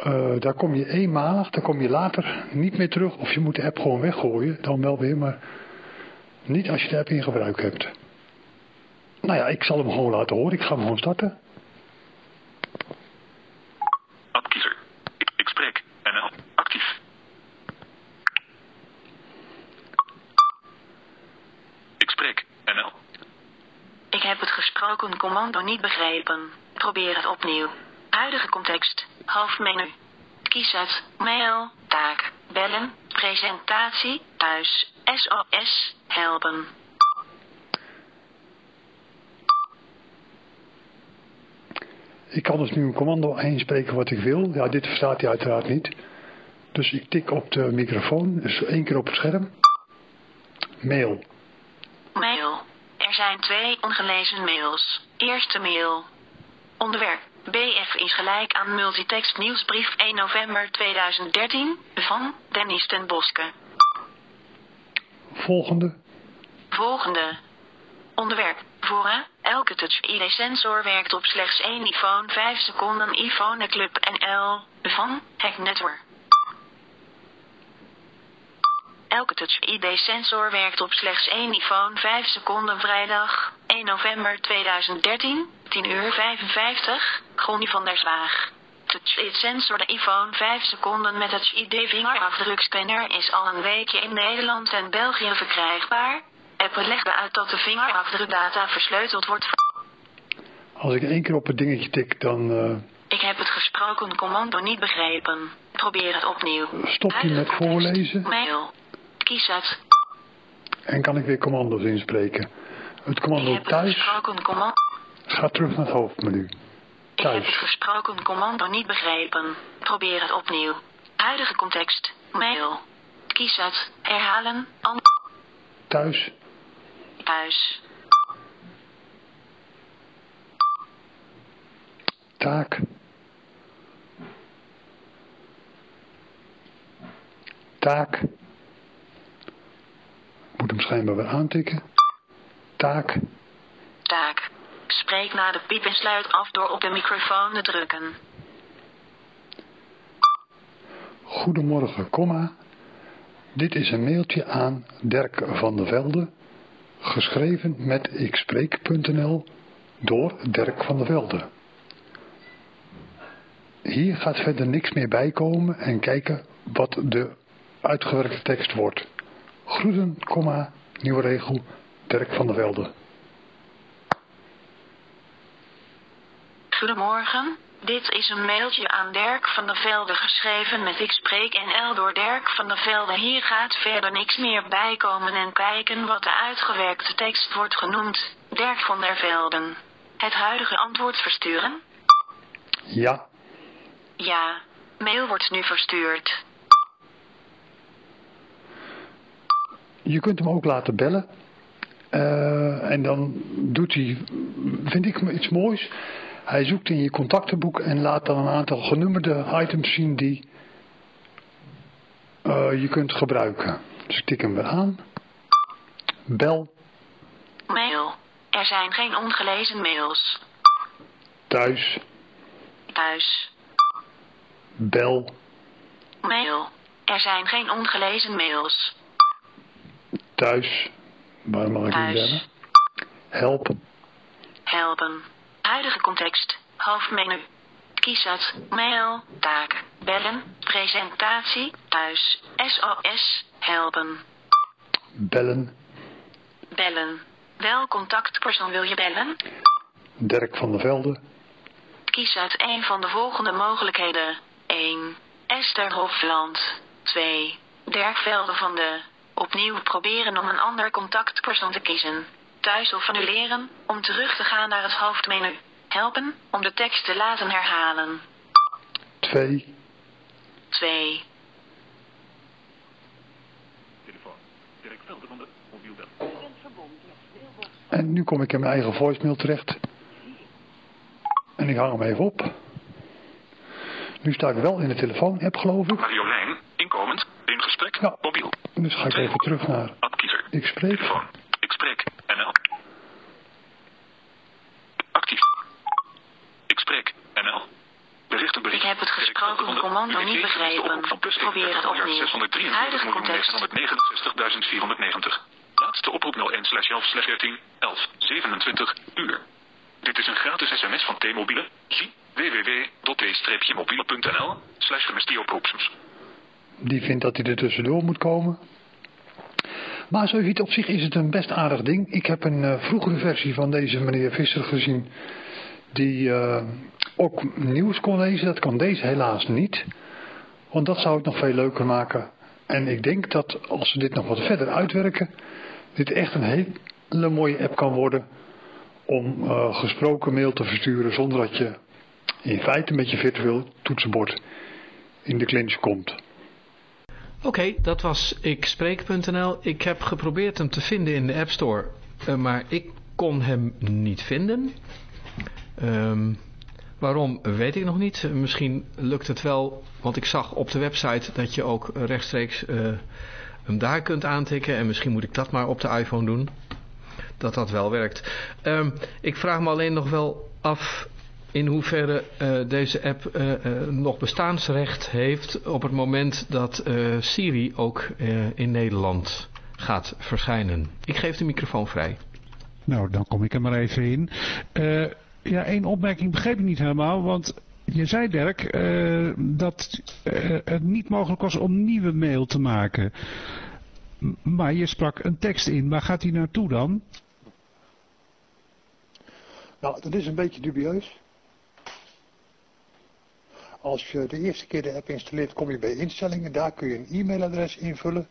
Uh, daar kom je eenmalig, daar kom je later niet meer terug. Of je moet de app gewoon weggooien, dan wel weer, maar niet als je de app in gebruik hebt. Nou ja, ik zal hem gewoon laten horen. Ik ga hem gewoon starten. Appkiezer. Ik, ik spreek. NL. Actief. Gesproken commando niet begrepen. Probeer het opnieuw. Huidige context. Hoofdmenu. Kies uit. Mail. Taak. Bellen. Presentatie. Thuis. SOS. Helpen. Ik kan dus nu een commando inspreken wat ik wil. Ja, dit verstaat hij uiteraard niet. Dus ik tik op de microfoon, dus één keer op het scherm. Mail. Er zijn twee ongelezen mails. Eerste mail. Onderwerp. BF is gelijk aan multitext nieuwsbrief 1 november 2013 van Dennis ten Boske. Volgende. Volgende. Onderwerp. Vora. Elke touch ID sensor werkt op slechts één iPhone 5 seconden iPhone Club NL van Hack Network. Elke touch ID sensor werkt op slechts één iPhone 5 seconden vrijdag 1 november 2013 10 uur 55 Gronnie van der Zwaag. Touch ID sensor de iPhone 5 seconden met Touch ID vingerafdrukscanner is al een weekje in Nederland en België verkrijgbaar. Apple legde uit dat de vingerafdrukdata versleuteld wordt. Als ik één keer op het dingetje tik, dan uh, Ik heb het gesproken commando niet begrepen. Probeer het opnieuw. stopt hij met voorlezen Mail. Kies uit. en kan ik weer commando's inspreken. Het commando thuis commando. gaat terug naar het hoofdmenu. Ik heb het Thuis. gesproken commando niet begrepen. Probeer het opnieuw. Huidige context. Mail. Kies uit. Herhalen. An. Thuis. Thuis. Taak. Taak. Moet hem schijnbaar weer aantikken. Taak. Taak. Spreek na de piep en sluit af door op de microfoon te drukken. Goedemorgen, komma. Dit is een mailtje aan Dirk van der Velde, geschreven met ikspreek.nl door Dirk van der Velde. Hier gaat verder niks meer bij komen en kijken wat de uitgewerkte tekst wordt. Groeten, komma, nieuwe regel, Dirk van der Velde. Goedemorgen. Dit is een mailtje aan Dirk van der Velde geschreven met ik spreek NL door Dirk van der Velde. Hier gaat verder niks meer bij komen en kijken wat de uitgewerkte tekst wordt genoemd. Dirk van der Velden. Het huidige antwoord versturen? Ja, Ja. Mail wordt nu verstuurd. Je kunt hem ook laten bellen. Eh, en dan doet hij, vind ik iets moois. Hij zoekt in je contactenboek en laat dan een aantal genummerde items zien die eh, je kunt gebruiken. Dus ik tik hem weer aan. Bel, Mail. Er zijn geen ongelezen mails. thuis, Thuis. bel, Mail. Er zijn geen ongelezen mails. Thuis. Waar mag ik niet Thuis. bellen? Help, Helpen. Huidige context. Hoofdmenu. Kies uit. Mail. Taak. Bellen. Presentatie. Thuis. SOS. Helpen. bellen, Bellen. Wel contactpersoon wil je bellen? Dirk van der Velde, Kies uit een van de volgende mogelijkheden. 1. Esther Hofland. 2. Dirk Velde van de. Opnieuw proberen om een ander contactpersoon te kiezen. Thuis of annuleren, om terug te gaan naar het hoofdmenu. Helpen, om de tekst te laten herhalen. 2, 2. En nu kom ik in mijn eigen voicemail terecht. En ik hang hem even op. Nu sta ik wel in de telefoon-app, geloof ik. Marjolein, inkomend, in gesprek, Ja. Dus ga ik even terug naar. Ik spreek. Telefoon. Ik spreek. NL. Actief. Ik spreek. NL. Berichten bericht. Ik heb het gesproken commando niet begrepen. Probeer het opnieuw. Huidige context. 669.490. Laatste oproep 01 slash 11 slash 13 11 27 uur. Dit is een gratis sms van T-Mobile. Zie www.t-mobile.nl slash gemiste oproeps. Die vindt dat hij er tussendoor moet komen. Maar zo ziet op zich is het een best aardig ding. Ik heb een uh, vroegere versie van deze meneer Visser gezien. Die uh, ook nieuws kon lezen. Dat kan deze helaas niet. Want dat zou het nog veel leuker maken. En ik denk dat als we dit nog wat verder uitwerken. Dit echt een hele mooie app kan worden. Om uh, gesproken mail te versturen zonder dat je in feite met je virtueel toetsenbord in de clinch komt. Oké, dat was ikspreek.nl. Ik heb geprobeerd hem te vinden in de App Store, uh, maar ik kon hem niet vinden. Um, waarom, weet ik nog niet. Misschien lukt het wel, want ik zag op de website dat je ook rechtstreeks uh, hem daar kunt aantikken. En misschien moet ik dat maar op de iPhone doen. Dat dat wel werkt. Um, ik vraag me alleen nog wel af in hoeverre uh, deze app uh, uh, nog bestaansrecht heeft op het moment dat Siri ook in Nederland gaat verschijnen. Ik geef de microfoon vrij. Nou, dan kom ik er maar even in. ja, één opmerking begreep ik niet helemaal, want je zei Dirk dat het niet mogelijk was om nieuwe mail te maken. Maar je sprak een tekst in. Waar gaat die naartoe dan? Nou, dat is een beetje dubieus. Als je de eerste keer de app installeert, kom je bij instellingen. Daar kun je een e-mailadres invullen.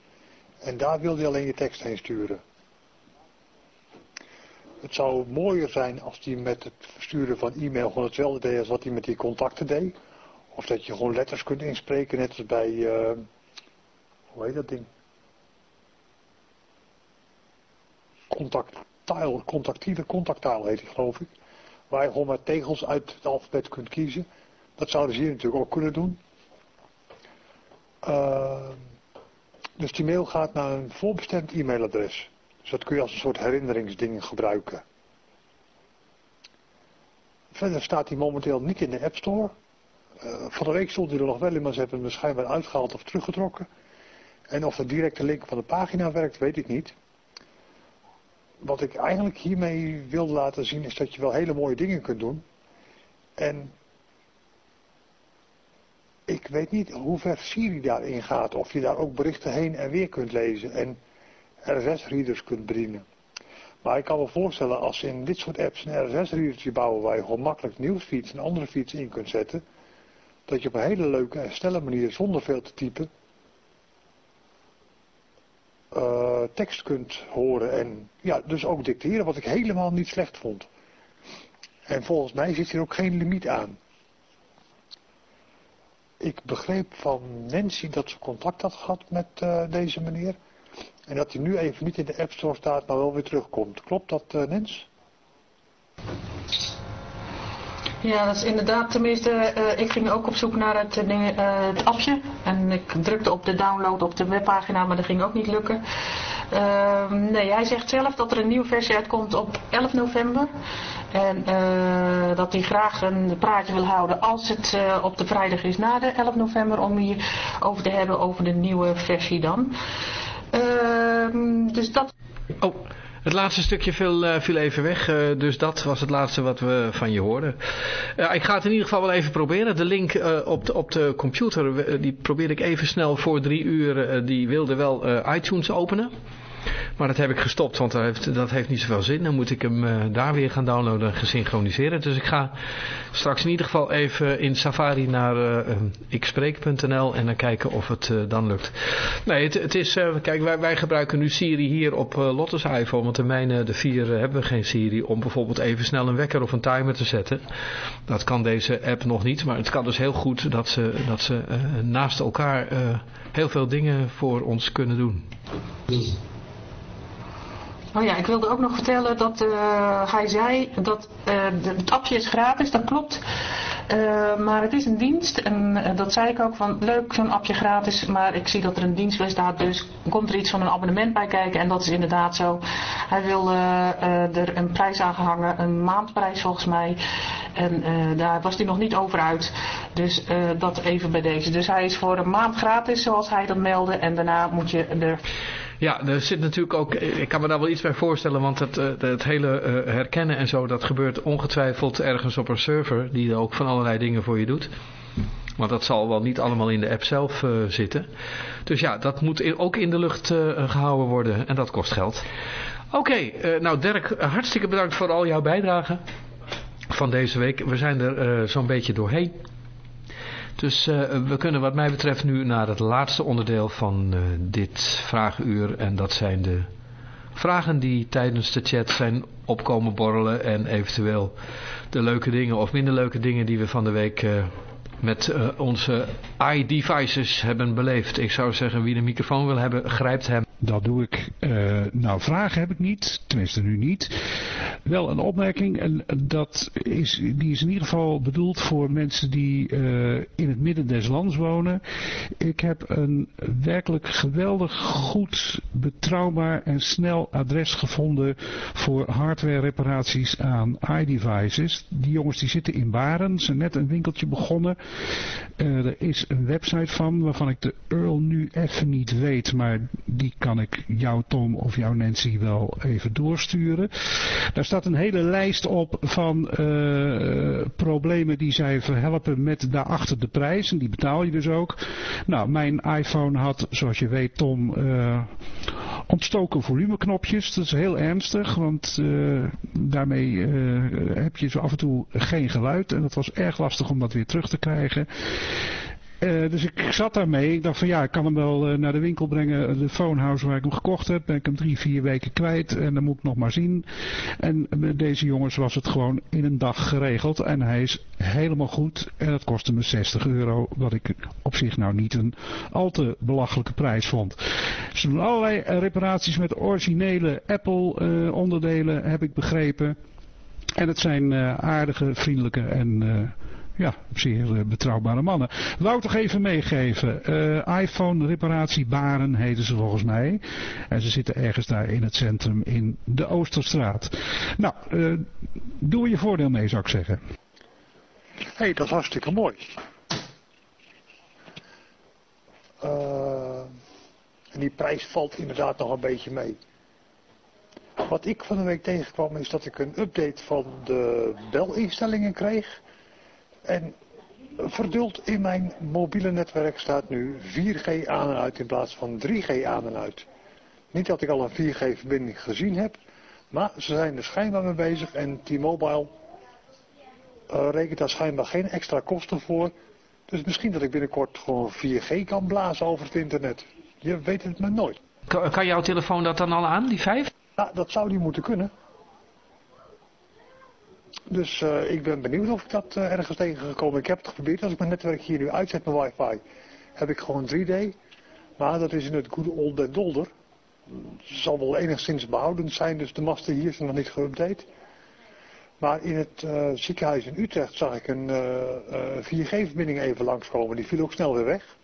En daar wil je alleen je tekst heen sturen. Het zou mooier zijn als die met het versturen van e-mail gewoon hetzelfde deed als wat hij met die contacten deed. Of dat je gewoon letters kunt inspreken, net als bij, uh, hoe heet dat ding? Contactaal, contactieve contactaal heet die geloof ik. Waar je gewoon met tegels uit het alfabet kunt kiezen. Dat zouden ze hier natuurlijk ook kunnen doen. Uh, dus die mail gaat naar een voorbestemd e-mailadres. Dus dat kun je als een soort herinneringsding gebruiken. Verder staat hij momenteel niet in de App Store. Uh, van de week stond hij er nog wel in, maar ze hebben hem schijnbaar uitgehaald of teruggetrokken. En of de directe link van de pagina werkt, weet ik niet. Wat ik eigenlijk hiermee wil laten zien is dat je wel hele mooie dingen kunt doen. En ik weet niet hoe ver Siri daarin gaat. Of je daar ook berichten heen en weer kunt lezen. En RSS-readers kunt bedienen. Maar ik kan me voorstellen als ze in dit soort apps een RSS-readertje bouwen waar je gewoon makkelijk nieuwsfeeds en andere feeds in kunt zetten. Dat je op een hele leuke en snelle manier zonder veel te typen uh, tekst kunt horen en ja, dus ook dicteren wat ik helemaal niet slecht vond. En volgens mij zit hier ook geen limiet aan ik begreep van Nancy dat ze contact had gehad met uh, deze meneer. En dat hij nu even niet in de App Store staat, maar wel weer terugkomt. Klopt dat, uh, Nens? Ja, dat is inderdaad, tenminste, uh, ik ging ook op zoek naar het, het appje. En ik drukte op de download op de webpagina, maar dat ging ook niet lukken. Uh, nee, hij zegt zelf dat er een nieuwe versie uitkomt op 11 november. En uh, dat hij graag een praatje wil houden als het uh, op de vrijdag is na de 11 november. Om hier over te hebben over de nieuwe versie dan. Uh, dus dat... Oh. Het laatste stukje viel, viel even weg, dus dat was het laatste wat we van je hoorden. Ik ga het in ieder geval wel even proberen. De link op, de, op de computer, die probeer ik even snel voor drie uur, die wilde wel iTunes openen. Maar dat heb ik gestopt, want dat heeft, dat heeft niet zoveel zin. Dan moet ik hem uh, daar weer gaan downloaden en gesynchroniseren. Dus ik ga straks in ieder geval even in Safari naar uh, en dan kijken of het dan lukt. Nee, het, het is, kijk, wij, wij, gebruiken nu Siri hier op Lottes iPhone. Want de mijne, de 4, hebben we geen Siri om bijvoorbeeld even snel een wekker of een timer te zetten. Dat kan deze app nog niet, maar het kan dus heel goed dat ze, dat ze naast elkaar heel veel dingen voor ons kunnen doen. Oh ja, ik wilde ook nog vertellen dat uh, hij zei dat uh, het appje is gratis, dat klopt. Uh, maar het is een dienst en dat zei ik ook van leuk zo'n appje gratis, maar ik zie dat er een dienst staat, dus komt er iets van een abonnement bij kijken en dat is inderdaad zo. Hij wil er een prijs aan gehangen, een maandprijs volgens mij. En daar was hij nog niet over uit. Dus dat even bij deze. Dus hij is voor een maand gratis zoals hij dat meldde en daarna moet je er... Ja, er zit natuurlijk ook, ik kan me daar wel iets bij voorstellen, want het, het hele uh, herkennen en zo, dat gebeurt ongetwijfeld ergens op een server, die ook van allerlei dingen voor je doet. Want dat zal wel niet allemaal in de app zelf uh, zitten. Dus ja, dat moet ook in de lucht gehouden worden en dat kost geld. Oké, nou Dirk, hartstikke bedankt voor al jouw bijdrage van deze week. We zijn er zo'n beetje doorheen. Dus we kunnen wat mij betreft nu naar het laatste onderdeel van dit vraaguur. En dat zijn de vragen die tijdens de chat zijn opkomen borrelen. En eventueel de leuke dingen of minder leuke dingen die we van de week met uh, onze iDevices hebben beleefd. Ik zou zeggen, wie de microfoon wil hebben, grijpt hem. Dat doe ik. Nou, vragen heb ik niet. Tenminste, nu niet. Wel een opmerking. En dat is, die is in ieder geval bedoeld voor mensen die uh, in het midden des lands wonen. Ik heb een werkelijk geweldig goed, betrouwbaar en snel adres gevonden voor hardware reparaties aan iDevices. Die jongens die zitten in Baren. Ze zijn net een winkeltje begonnen. Uh, er is een website van waarvan ik de URL nu even niet weet. Maar die kan ik jou Tom of jou Nancy wel even doorsturen. Daar staat een hele lijst op van uh, problemen die zij verhelpen met daarachter de prijs. En die betaal je dus ook. Nou, mijn iPhone had, zoals je weet Tom, uh, ontstoken volumeknopjes. Dat is heel ernstig, want uh, daarmee heb je zo af en toe geen geluid. En dat was erg lastig om dat weer terug te krijgen. Uh, dus ik zat daarmee. Ik dacht van ja, ik kan hem wel uh, naar de winkel brengen. De phonehouse waar ik hem gekocht heb. Ben ik hem drie, vier weken kwijt. En dan moet ik nog maar zien. En met deze jongens was het gewoon in een dag geregeld. En hij is helemaal goed. En dat kostte me 60 euro. Wat ik op zich nou niet een al te belachelijke prijs vond. Ze doen allerlei reparaties met originele Apple onderdelen. Heb ik begrepen. En het zijn aardige, vriendelijke en ja, zeer uh, betrouwbare mannen. Wou toch even meegeven. Uh, iPhone reparatie Baren heten ze volgens mij. En ze zitten ergens daar in het centrum in de Oosterstraat. Nou, uh, doe je voordeel mee zou ik zeggen. Hé, hey, dat is hartstikke mooi. en die prijs valt inderdaad nog een beetje mee. Wat ik van de week tegenkwam is dat ik een update van de belinstellingen kreeg. En verduld in mijn mobiele netwerk staat nu 4G aan en uit in plaats van 3G aan en uit. Niet dat ik al een 4G verbinding gezien heb, maar ze zijn er schijnbaar mee bezig en T-Mobile uh, rekent daar schijnbaar geen extra kosten voor. Dus misschien dat ik binnenkort gewoon 4G kan blazen over het internet. Je weet het maar nooit. Kan, kan jouw telefoon dat dan al aan, die 5? Ja, dat zou die moeten kunnen. Dus uh, ik ben benieuwd of ik dat uh, ergens tegengekomen. Ik heb het geprobeerd. Als ik mijn netwerk hier nu uitzet met wifi, heb ik gewoon 3D. Maar dat is in het goede old en dolder. Zal wel enigszins behoudend zijn, dus de masten hier zijn nog niet geüpdate. Maar in het uh, ziekenhuis in Utrecht zag ik een 4G-verbinding even langskomen. Die viel ook snel weer weg.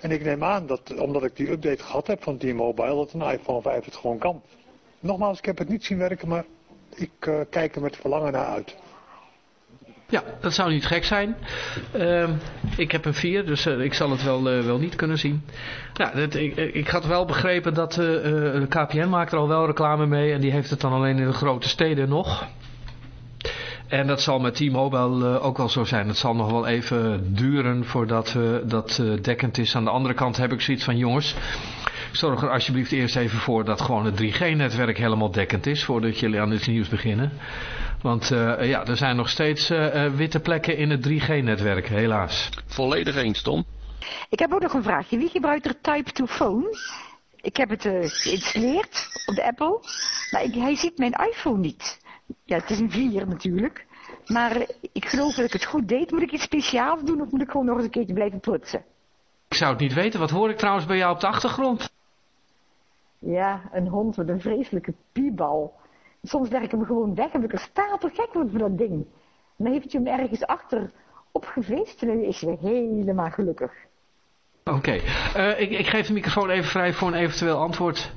En ik neem aan dat, omdat ik die update gehad heb van T-Mobile, dat een iPhone 5 het gewoon kan. Nogmaals, ik heb het niet zien werken, maar ik uh, kijk er met verlangen naar uit. Ja, dat zou niet gek zijn. Uh, ik heb een 4, dus uh, ik zal het wel, uh, wel niet kunnen zien. Dat, ik, ik had wel begrepen dat de KPN maakt er al wel reclame mee. En die heeft het dan alleen in de grote steden nog. En dat zal met T-Mobile ook wel zo zijn. Het zal nog wel even duren voordat dat dekkend is. Aan de andere kant heb ik zoiets van jongens zorg er alsjeblieft eerst even voor dat gewoon het 3G-netwerk helemaal dekkend is voordat jullie aan dit nieuws beginnen. Want uh, ja, er zijn nog steeds uh, witte plekken in het 3G-netwerk, helaas. Volledig eens, Tom. Ik heb ook nog een vraagje. Wie gebruikt er Type to Phone? Ik heb het uh, geïnstalleerd op de Apple, maar ik, hij ziet mijn iPhone niet. Ja, het is een 4 natuurlijk. Maar ik geloof dat ik het goed deed. Moet ik iets speciaals doen of moet ik gewoon nog eens een keertje blijven prutsen? Ik zou het niet weten. Wat hoor ik trouwens bij jou op de achtergrond? Ja, een hond met een vreselijke piebal. Soms leg ik hem gewoon weg en ik er stapel gek word voor dat ding. En dan heeft hij hem ergens achter opgevist en nu is hij helemaal gelukkig. Oké, okay. uh, ik, ik, geef de microfoon even vrij voor een eventueel antwoord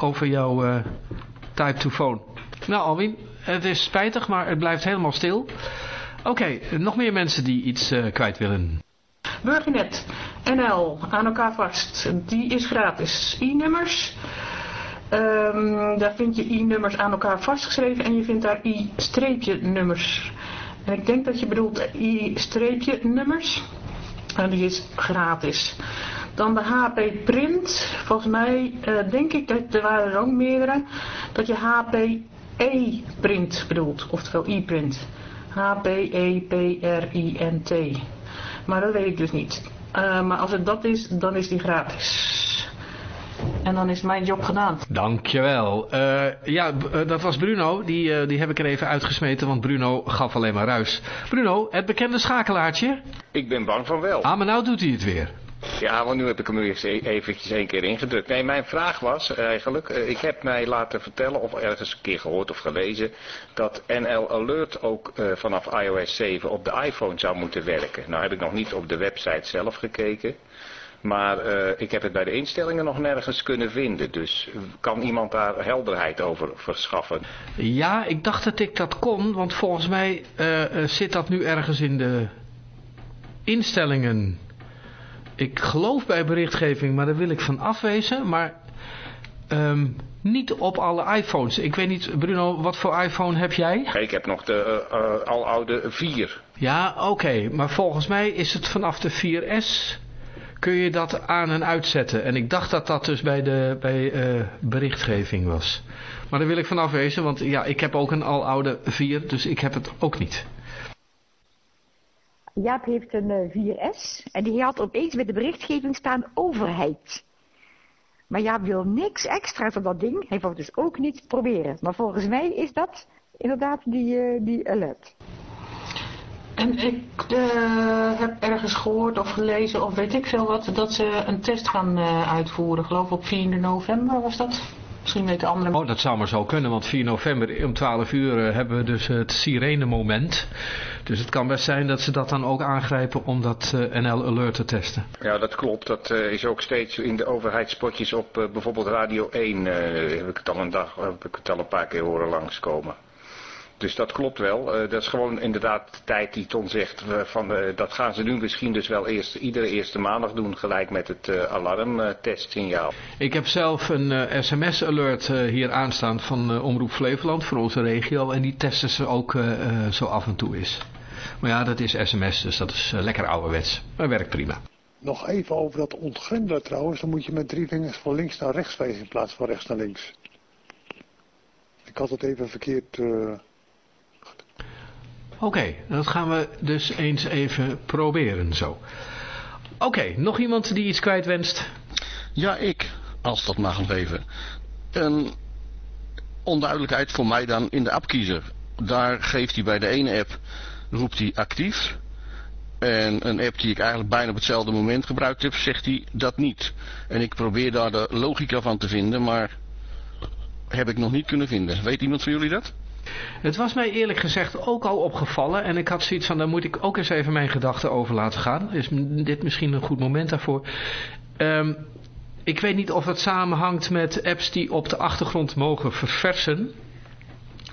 over jouw uh, type to phone. Nou Alwin, het is spijtig, maar het blijft helemaal stil. Oké, okay, nog meer mensen die iets uh, kwijt willen. Burgernet NL aan elkaar vast. Die is gratis. I-nummers. Um, daar vind je i-nummers aan elkaar vastgeschreven en je vindt daar i-nummers. En ik denk dat je bedoelt i-nummers. En die is gratis. Dan de HP Print. Volgens mij uh, denk ik dat er waren er ook meerdere. Dat je HP E-print bedoelt. Oftewel e-print. H-P-E-P-R-I-N-T. Maar dat weet ik dus niet. Uh, maar als het dat is, dan is die gratis. En dan is mijn job gedaan. Dankjewel. Uh, ja, dat was Bruno. Die, uh, die heb ik er even uitgesmeten, want Bruno gaf alleen maar ruis. Bruno, het bekende schakelaartje? Ik ben bang van wel. Ah, maar nou doet hij het weer. Ja, want nu heb ik hem nu e- eventjes één keer ingedrukt. Nee, mijn vraag was eigenlijk, uh, ik heb mij laten vertellen of ergens een keer gehoord of gelezen, dat NL Alert ook uh, vanaf iOS 7 op de iPhone zou moeten werken. Nou heb ik nog niet op de website zelf gekeken. Maar ik heb het bij de instellingen nog nergens kunnen vinden. Dus kan iemand daar helderheid over verschaffen? Ja, ik dacht dat ik dat kon. Want volgens mij zit dat nu ergens in de instellingen. Ik geloof bij berichtgeving, maar daar wil ik van afwezen. Maar um, niet op alle iPhones. Ik weet niet, Bruno, wat voor iPhone heb jij? Ik heb nog de uh, uh, aloude 4. Ja, oké. Okay. Maar volgens mij is het vanaf de 4S kun je dat aan en uitzetten. En ik dacht dat dat dus bij, de, bij uh, berichtgeving was. Maar daar wil ik van afwezen, want ja, ik heb ook een aloude 4, dus ik heb het ook niet. Jaap heeft een uh, 4S en die had opeens bij de berichtgeving staan overheid. Maar Jaap wil niks extra's op dat ding, hij wil dus ook niet proberen. Maar volgens mij is dat inderdaad die, uh, die alert. En ik uh, heb ergens gehoord of gelezen of weet ik veel wat, dat ze een test gaan uh, uitvoeren. Geloof op 4 november was dat. Misschien weten anderen... Oh, dat zou maar zo kunnen, want 4 november om 12 uur uh, hebben we dus het sirene moment. Dus het kan best zijn dat ze dat dan ook aangrijpen om dat NL Alert te testen. Ja, dat klopt. Dat is ook steeds in de overheidspotjes op bijvoorbeeld Radio 1. heb ik het al een dag, heb ik het al een paar keer horen langskomen. Dus dat klopt wel. Uh, dat is gewoon inderdaad de tijd die Ton zegt. Uh, van, uh, dat gaan ze nu misschien dus wel eerst, iedere eerste maandag doen. Gelijk met het alarmtestsignaal. Ik heb zelf een sms-alert hier aanstaan van Omroep Flevoland voor onze regio. En die testen ze ook zo af en toe is. Maar ja, dat is sms, dus dat is lekker ouderwets. Maar werkt prima. Nog even over dat ontgrendelen trouwens. Dan moet je met drie vingers van links naar rechts wijzen in plaats van rechts naar links. Ik had het even verkeerd... Oké, dat gaan we dus eens even proberen zo. Oké, nog iemand die iets kwijt wenst? Ja, ik, als dat mag nog even. Een onduidelijkheid voor mij dan in de appkiezer. Daar geeft hij bij de ene app, roept hij actief. En een app die ik eigenlijk bijna op hetzelfde moment gebruikt heb, zegt hij dat niet. En ik probeer daar de logica van te vinden, maar heb ik nog niet kunnen vinden. Weet iemand van jullie dat? Het was mij eerlijk gezegd ook al opgevallen en ik had zoiets van, daar moet ik ook eens even mijn gedachten over laten gaan. Is dit misschien een goed moment daarvoor? Um, ik weet niet of het samenhangt met apps die op de achtergrond mogen verversen.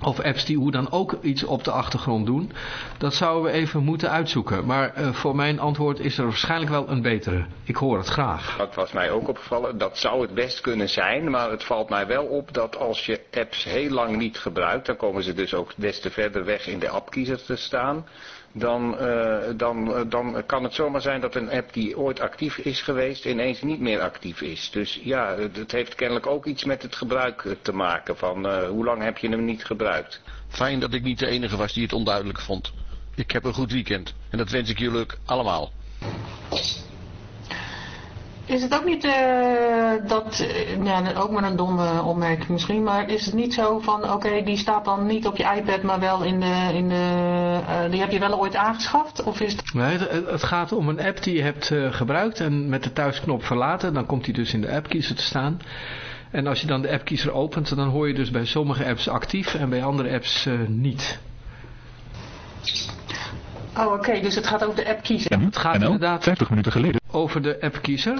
Of apps die hoe dan ook iets op de achtergrond doen. Dat zouden we even moeten uitzoeken. Maar uh, voor mijn antwoord is er waarschijnlijk wel een betere. Ik hoor het graag. Dat was mij ook opgevallen. Dat zou het best kunnen zijn. Maar het valt mij wel op dat als je apps heel lang niet gebruikt. Dan komen ze dus ook des te verder weg in de appkiezer te staan dan, uh, dan, uh, dan kan het zomaar zijn dat een app die ooit actief is geweest ineens niet meer actief is. Dus ja, het heeft kennelijk ook iets met het gebruik te maken van hoe lang heb je hem niet gebruikt. Fijn dat ik niet de enige was die het onduidelijk vond. Ik heb een goed weekend en dat wens ik jullie allemaal. Is het ook niet uh, dat, uh, ja, ook maar een domme opmerking misschien, maar is het niet zo van, oké, die staat dan niet op je iPad, maar wel in de, in de uh, die heb je wel ooit aangeschaft? Of is het... Nee, het, het gaat om een app die je hebt gebruikt en met de thuisknop verlaten, dan komt die dus in de appkiezer te staan. En als je dan de appkiezer opent, dan hoor je dus bij sommige apps actief en bij andere apps niet. Oh, oké, okay, dus het gaat over de appkiezer. Ja, het gaat NL, inderdaad 50 minuten geleden. over de appkiezer.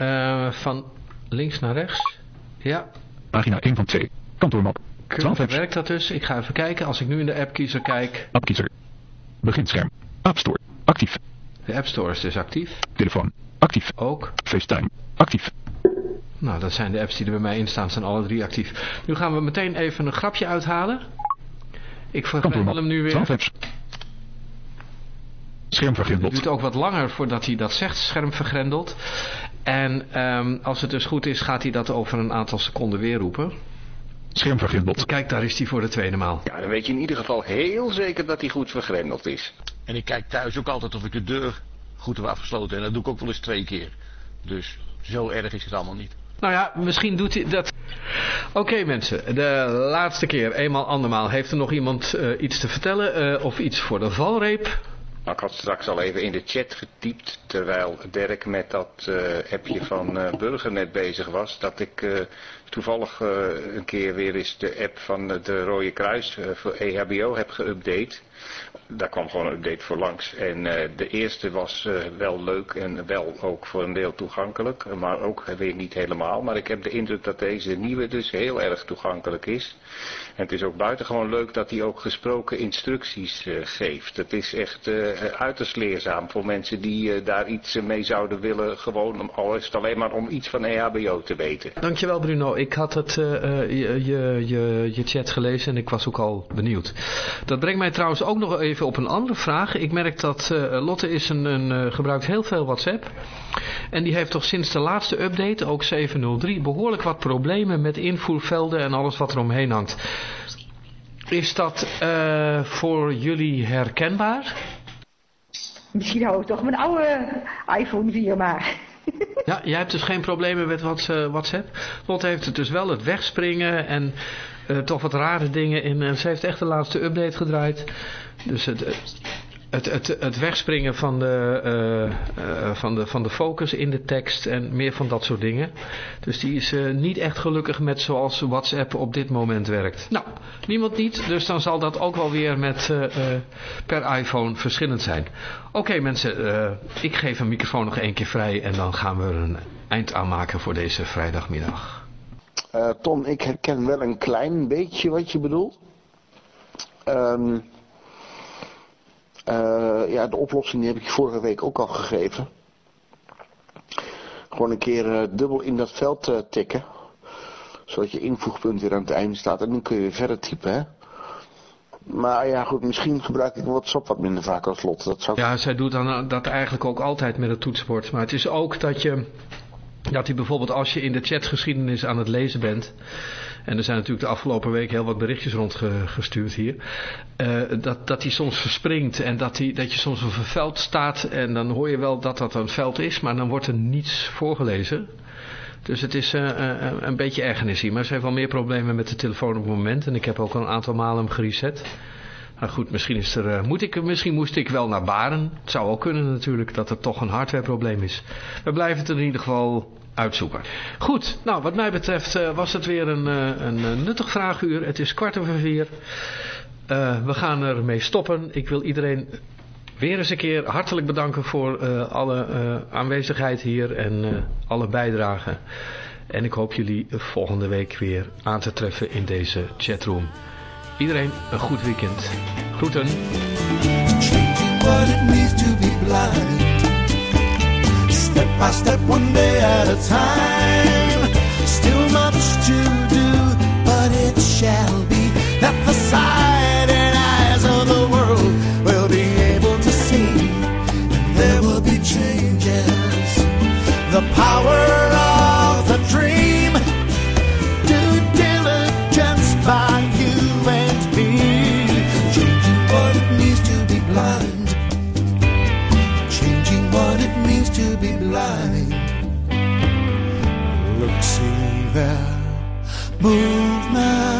Uh, van links naar rechts. Ja. Pagina 1 van 2. Kantoormap. 12 apps. Werkt dat dus? Ik ga even kijken. Als ik nu in de appkiezer kijk. Appkiezer. Beginscherm. App Store. Actief. De App Store is dus actief. Telefoon. Actief. Ook. FaceTime. Actief. Nou, dat zijn de apps die er bij mij in staan. Zijn alle drie actief. Nu gaan we meteen even een grapje uithalen. Ik vergelijk hem nu weer. 12 apps. Scherm vergrendeld. Het duurt ook wat langer voordat hij dat zegt, scherm vergrendeld. En um, als het dus goed is, gaat hij dat over een aantal seconden weer roepen. Scherm vergrendeld. Kijk, daar is hij voor de tweede maal. Ja, dan weet je in ieder geval heel zeker dat hij goed vergrendeld is. En ik kijk thuis ook altijd of ik de deur goed heb afgesloten. En dat doe ik ook wel eens twee keer. Dus zo erg is het allemaal niet. Nou ja, misschien doet hij dat... Oké mensen, de laatste keer, eenmaal andermaal. Heeft er nog iemand uh, iets te vertellen uh, of iets voor de valreep? Nou, ik had straks al even in de chat getypt, terwijl Dirk met dat uh, appje van uh, Burgernet bezig was, dat ik uh, toevallig een keer weer eens de app van de Rode Kruis voor EHBO heb geüpdate daar kwam gewoon een update voor langs. En uh, de eerste was uh, wel leuk en wel ook voor een deel toegankelijk. Maar ook weer niet helemaal. Maar ik heb de indruk dat deze nieuwe dus heel erg toegankelijk is. En het is ook buitengewoon leuk dat hij ook gesproken instructies uh, geeft. Het is echt uiterst leerzaam voor mensen die daar iets mee zouden willen. Gewoon, al is het alleen maar om iets van EHBO te weten. Dankjewel Bruno. Ik had het, je, je, je, je chat gelezen en ik was ook al benieuwd. Dat brengt mij trouwens ook nog even op een andere vraag. Ik merk dat uh, Lotte is een, een uh, gebruikt heel veel WhatsApp. En die heeft toch sinds de laatste update, ook 703, behoorlijk wat problemen met invoervelden en alles wat er omheen hangt. Is dat uh, voor jullie herkenbaar? Misschien hou ik toch mijn oude iPhone 4 maar. ja, jij hebt dus geen problemen met WhatsApp. Lotte heeft het dus wel, het wegspringen en uh, toch wat rare dingen in. En ze heeft echt de laatste update gedraaid. Dus het, het, het, het wegspringen van de, van, de, van de focus in de tekst en meer van dat soort dingen. Dus die is niet echt gelukkig met zoals WhatsApp op dit moment werkt. Nou, niemand niet, dus dan zal dat ook wel weer met per iPhone verschillend zijn. Oké mensen, ik geef een microfoon nog één keer vrij en dan gaan we er een eind aan maken voor deze vrijdagmiddag. Tom, ik herken wel een klein beetje wat je bedoelt. Um, uh, ja, de oplossing die heb ik vorige week ook al gegeven. Gewoon een keer uh, dubbel in dat veld uh, tikken. Zodat je invoegpunt weer aan het einde staat. En dan kun je weer verder typen, hè. Maar ja, goed, misschien gebruik ik WhatsApp wat minder vaak als lot. Dat zou... Ja, zij doet dan dat eigenlijk ook altijd met het toetsenbord. Maar het is ook dat je... Dat hij bijvoorbeeld als je in de chatgeschiedenis aan het lezen bent... En er zijn natuurlijk de afgelopen week heel wat berichtjes rondgestuurd hier. Uh, dat, dat die soms verspringt en dat, dat je soms op een veld staat en dan hoor je wel dat dat een veld is, maar dan wordt er niets voorgelezen. Dus het is uh, uh, een beetje ergernis hier. Maar ze heeft wel meer problemen met de telefoon op het moment. En ik heb ook al een aantal malen hem gereset. Maar goed, misschien, is er, moet ik, misschien moest ik wel naar Baren. Het zou ook kunnen natuurlijk dat er toch een hardwareprobleem is. We blijven het in ieder geval uitzoeken. Goed, nou wat mij betreft uh, was het weer een, uh, een nuttig vraaguur. Het is kwart over vier. We gaan ermee stoppen. Ik wil iedereen weer eens een keer hartelijk bedanken voor alle aanwezigheid hier en alle bijdragen. En ik hoop jullie volgende week weer aan te treffen in deze chatroom. Iedereen een goed weekend. Groeten. What it needs to be blind. Step by step, one day at a time. Still much to do, but it shall be. That the movement.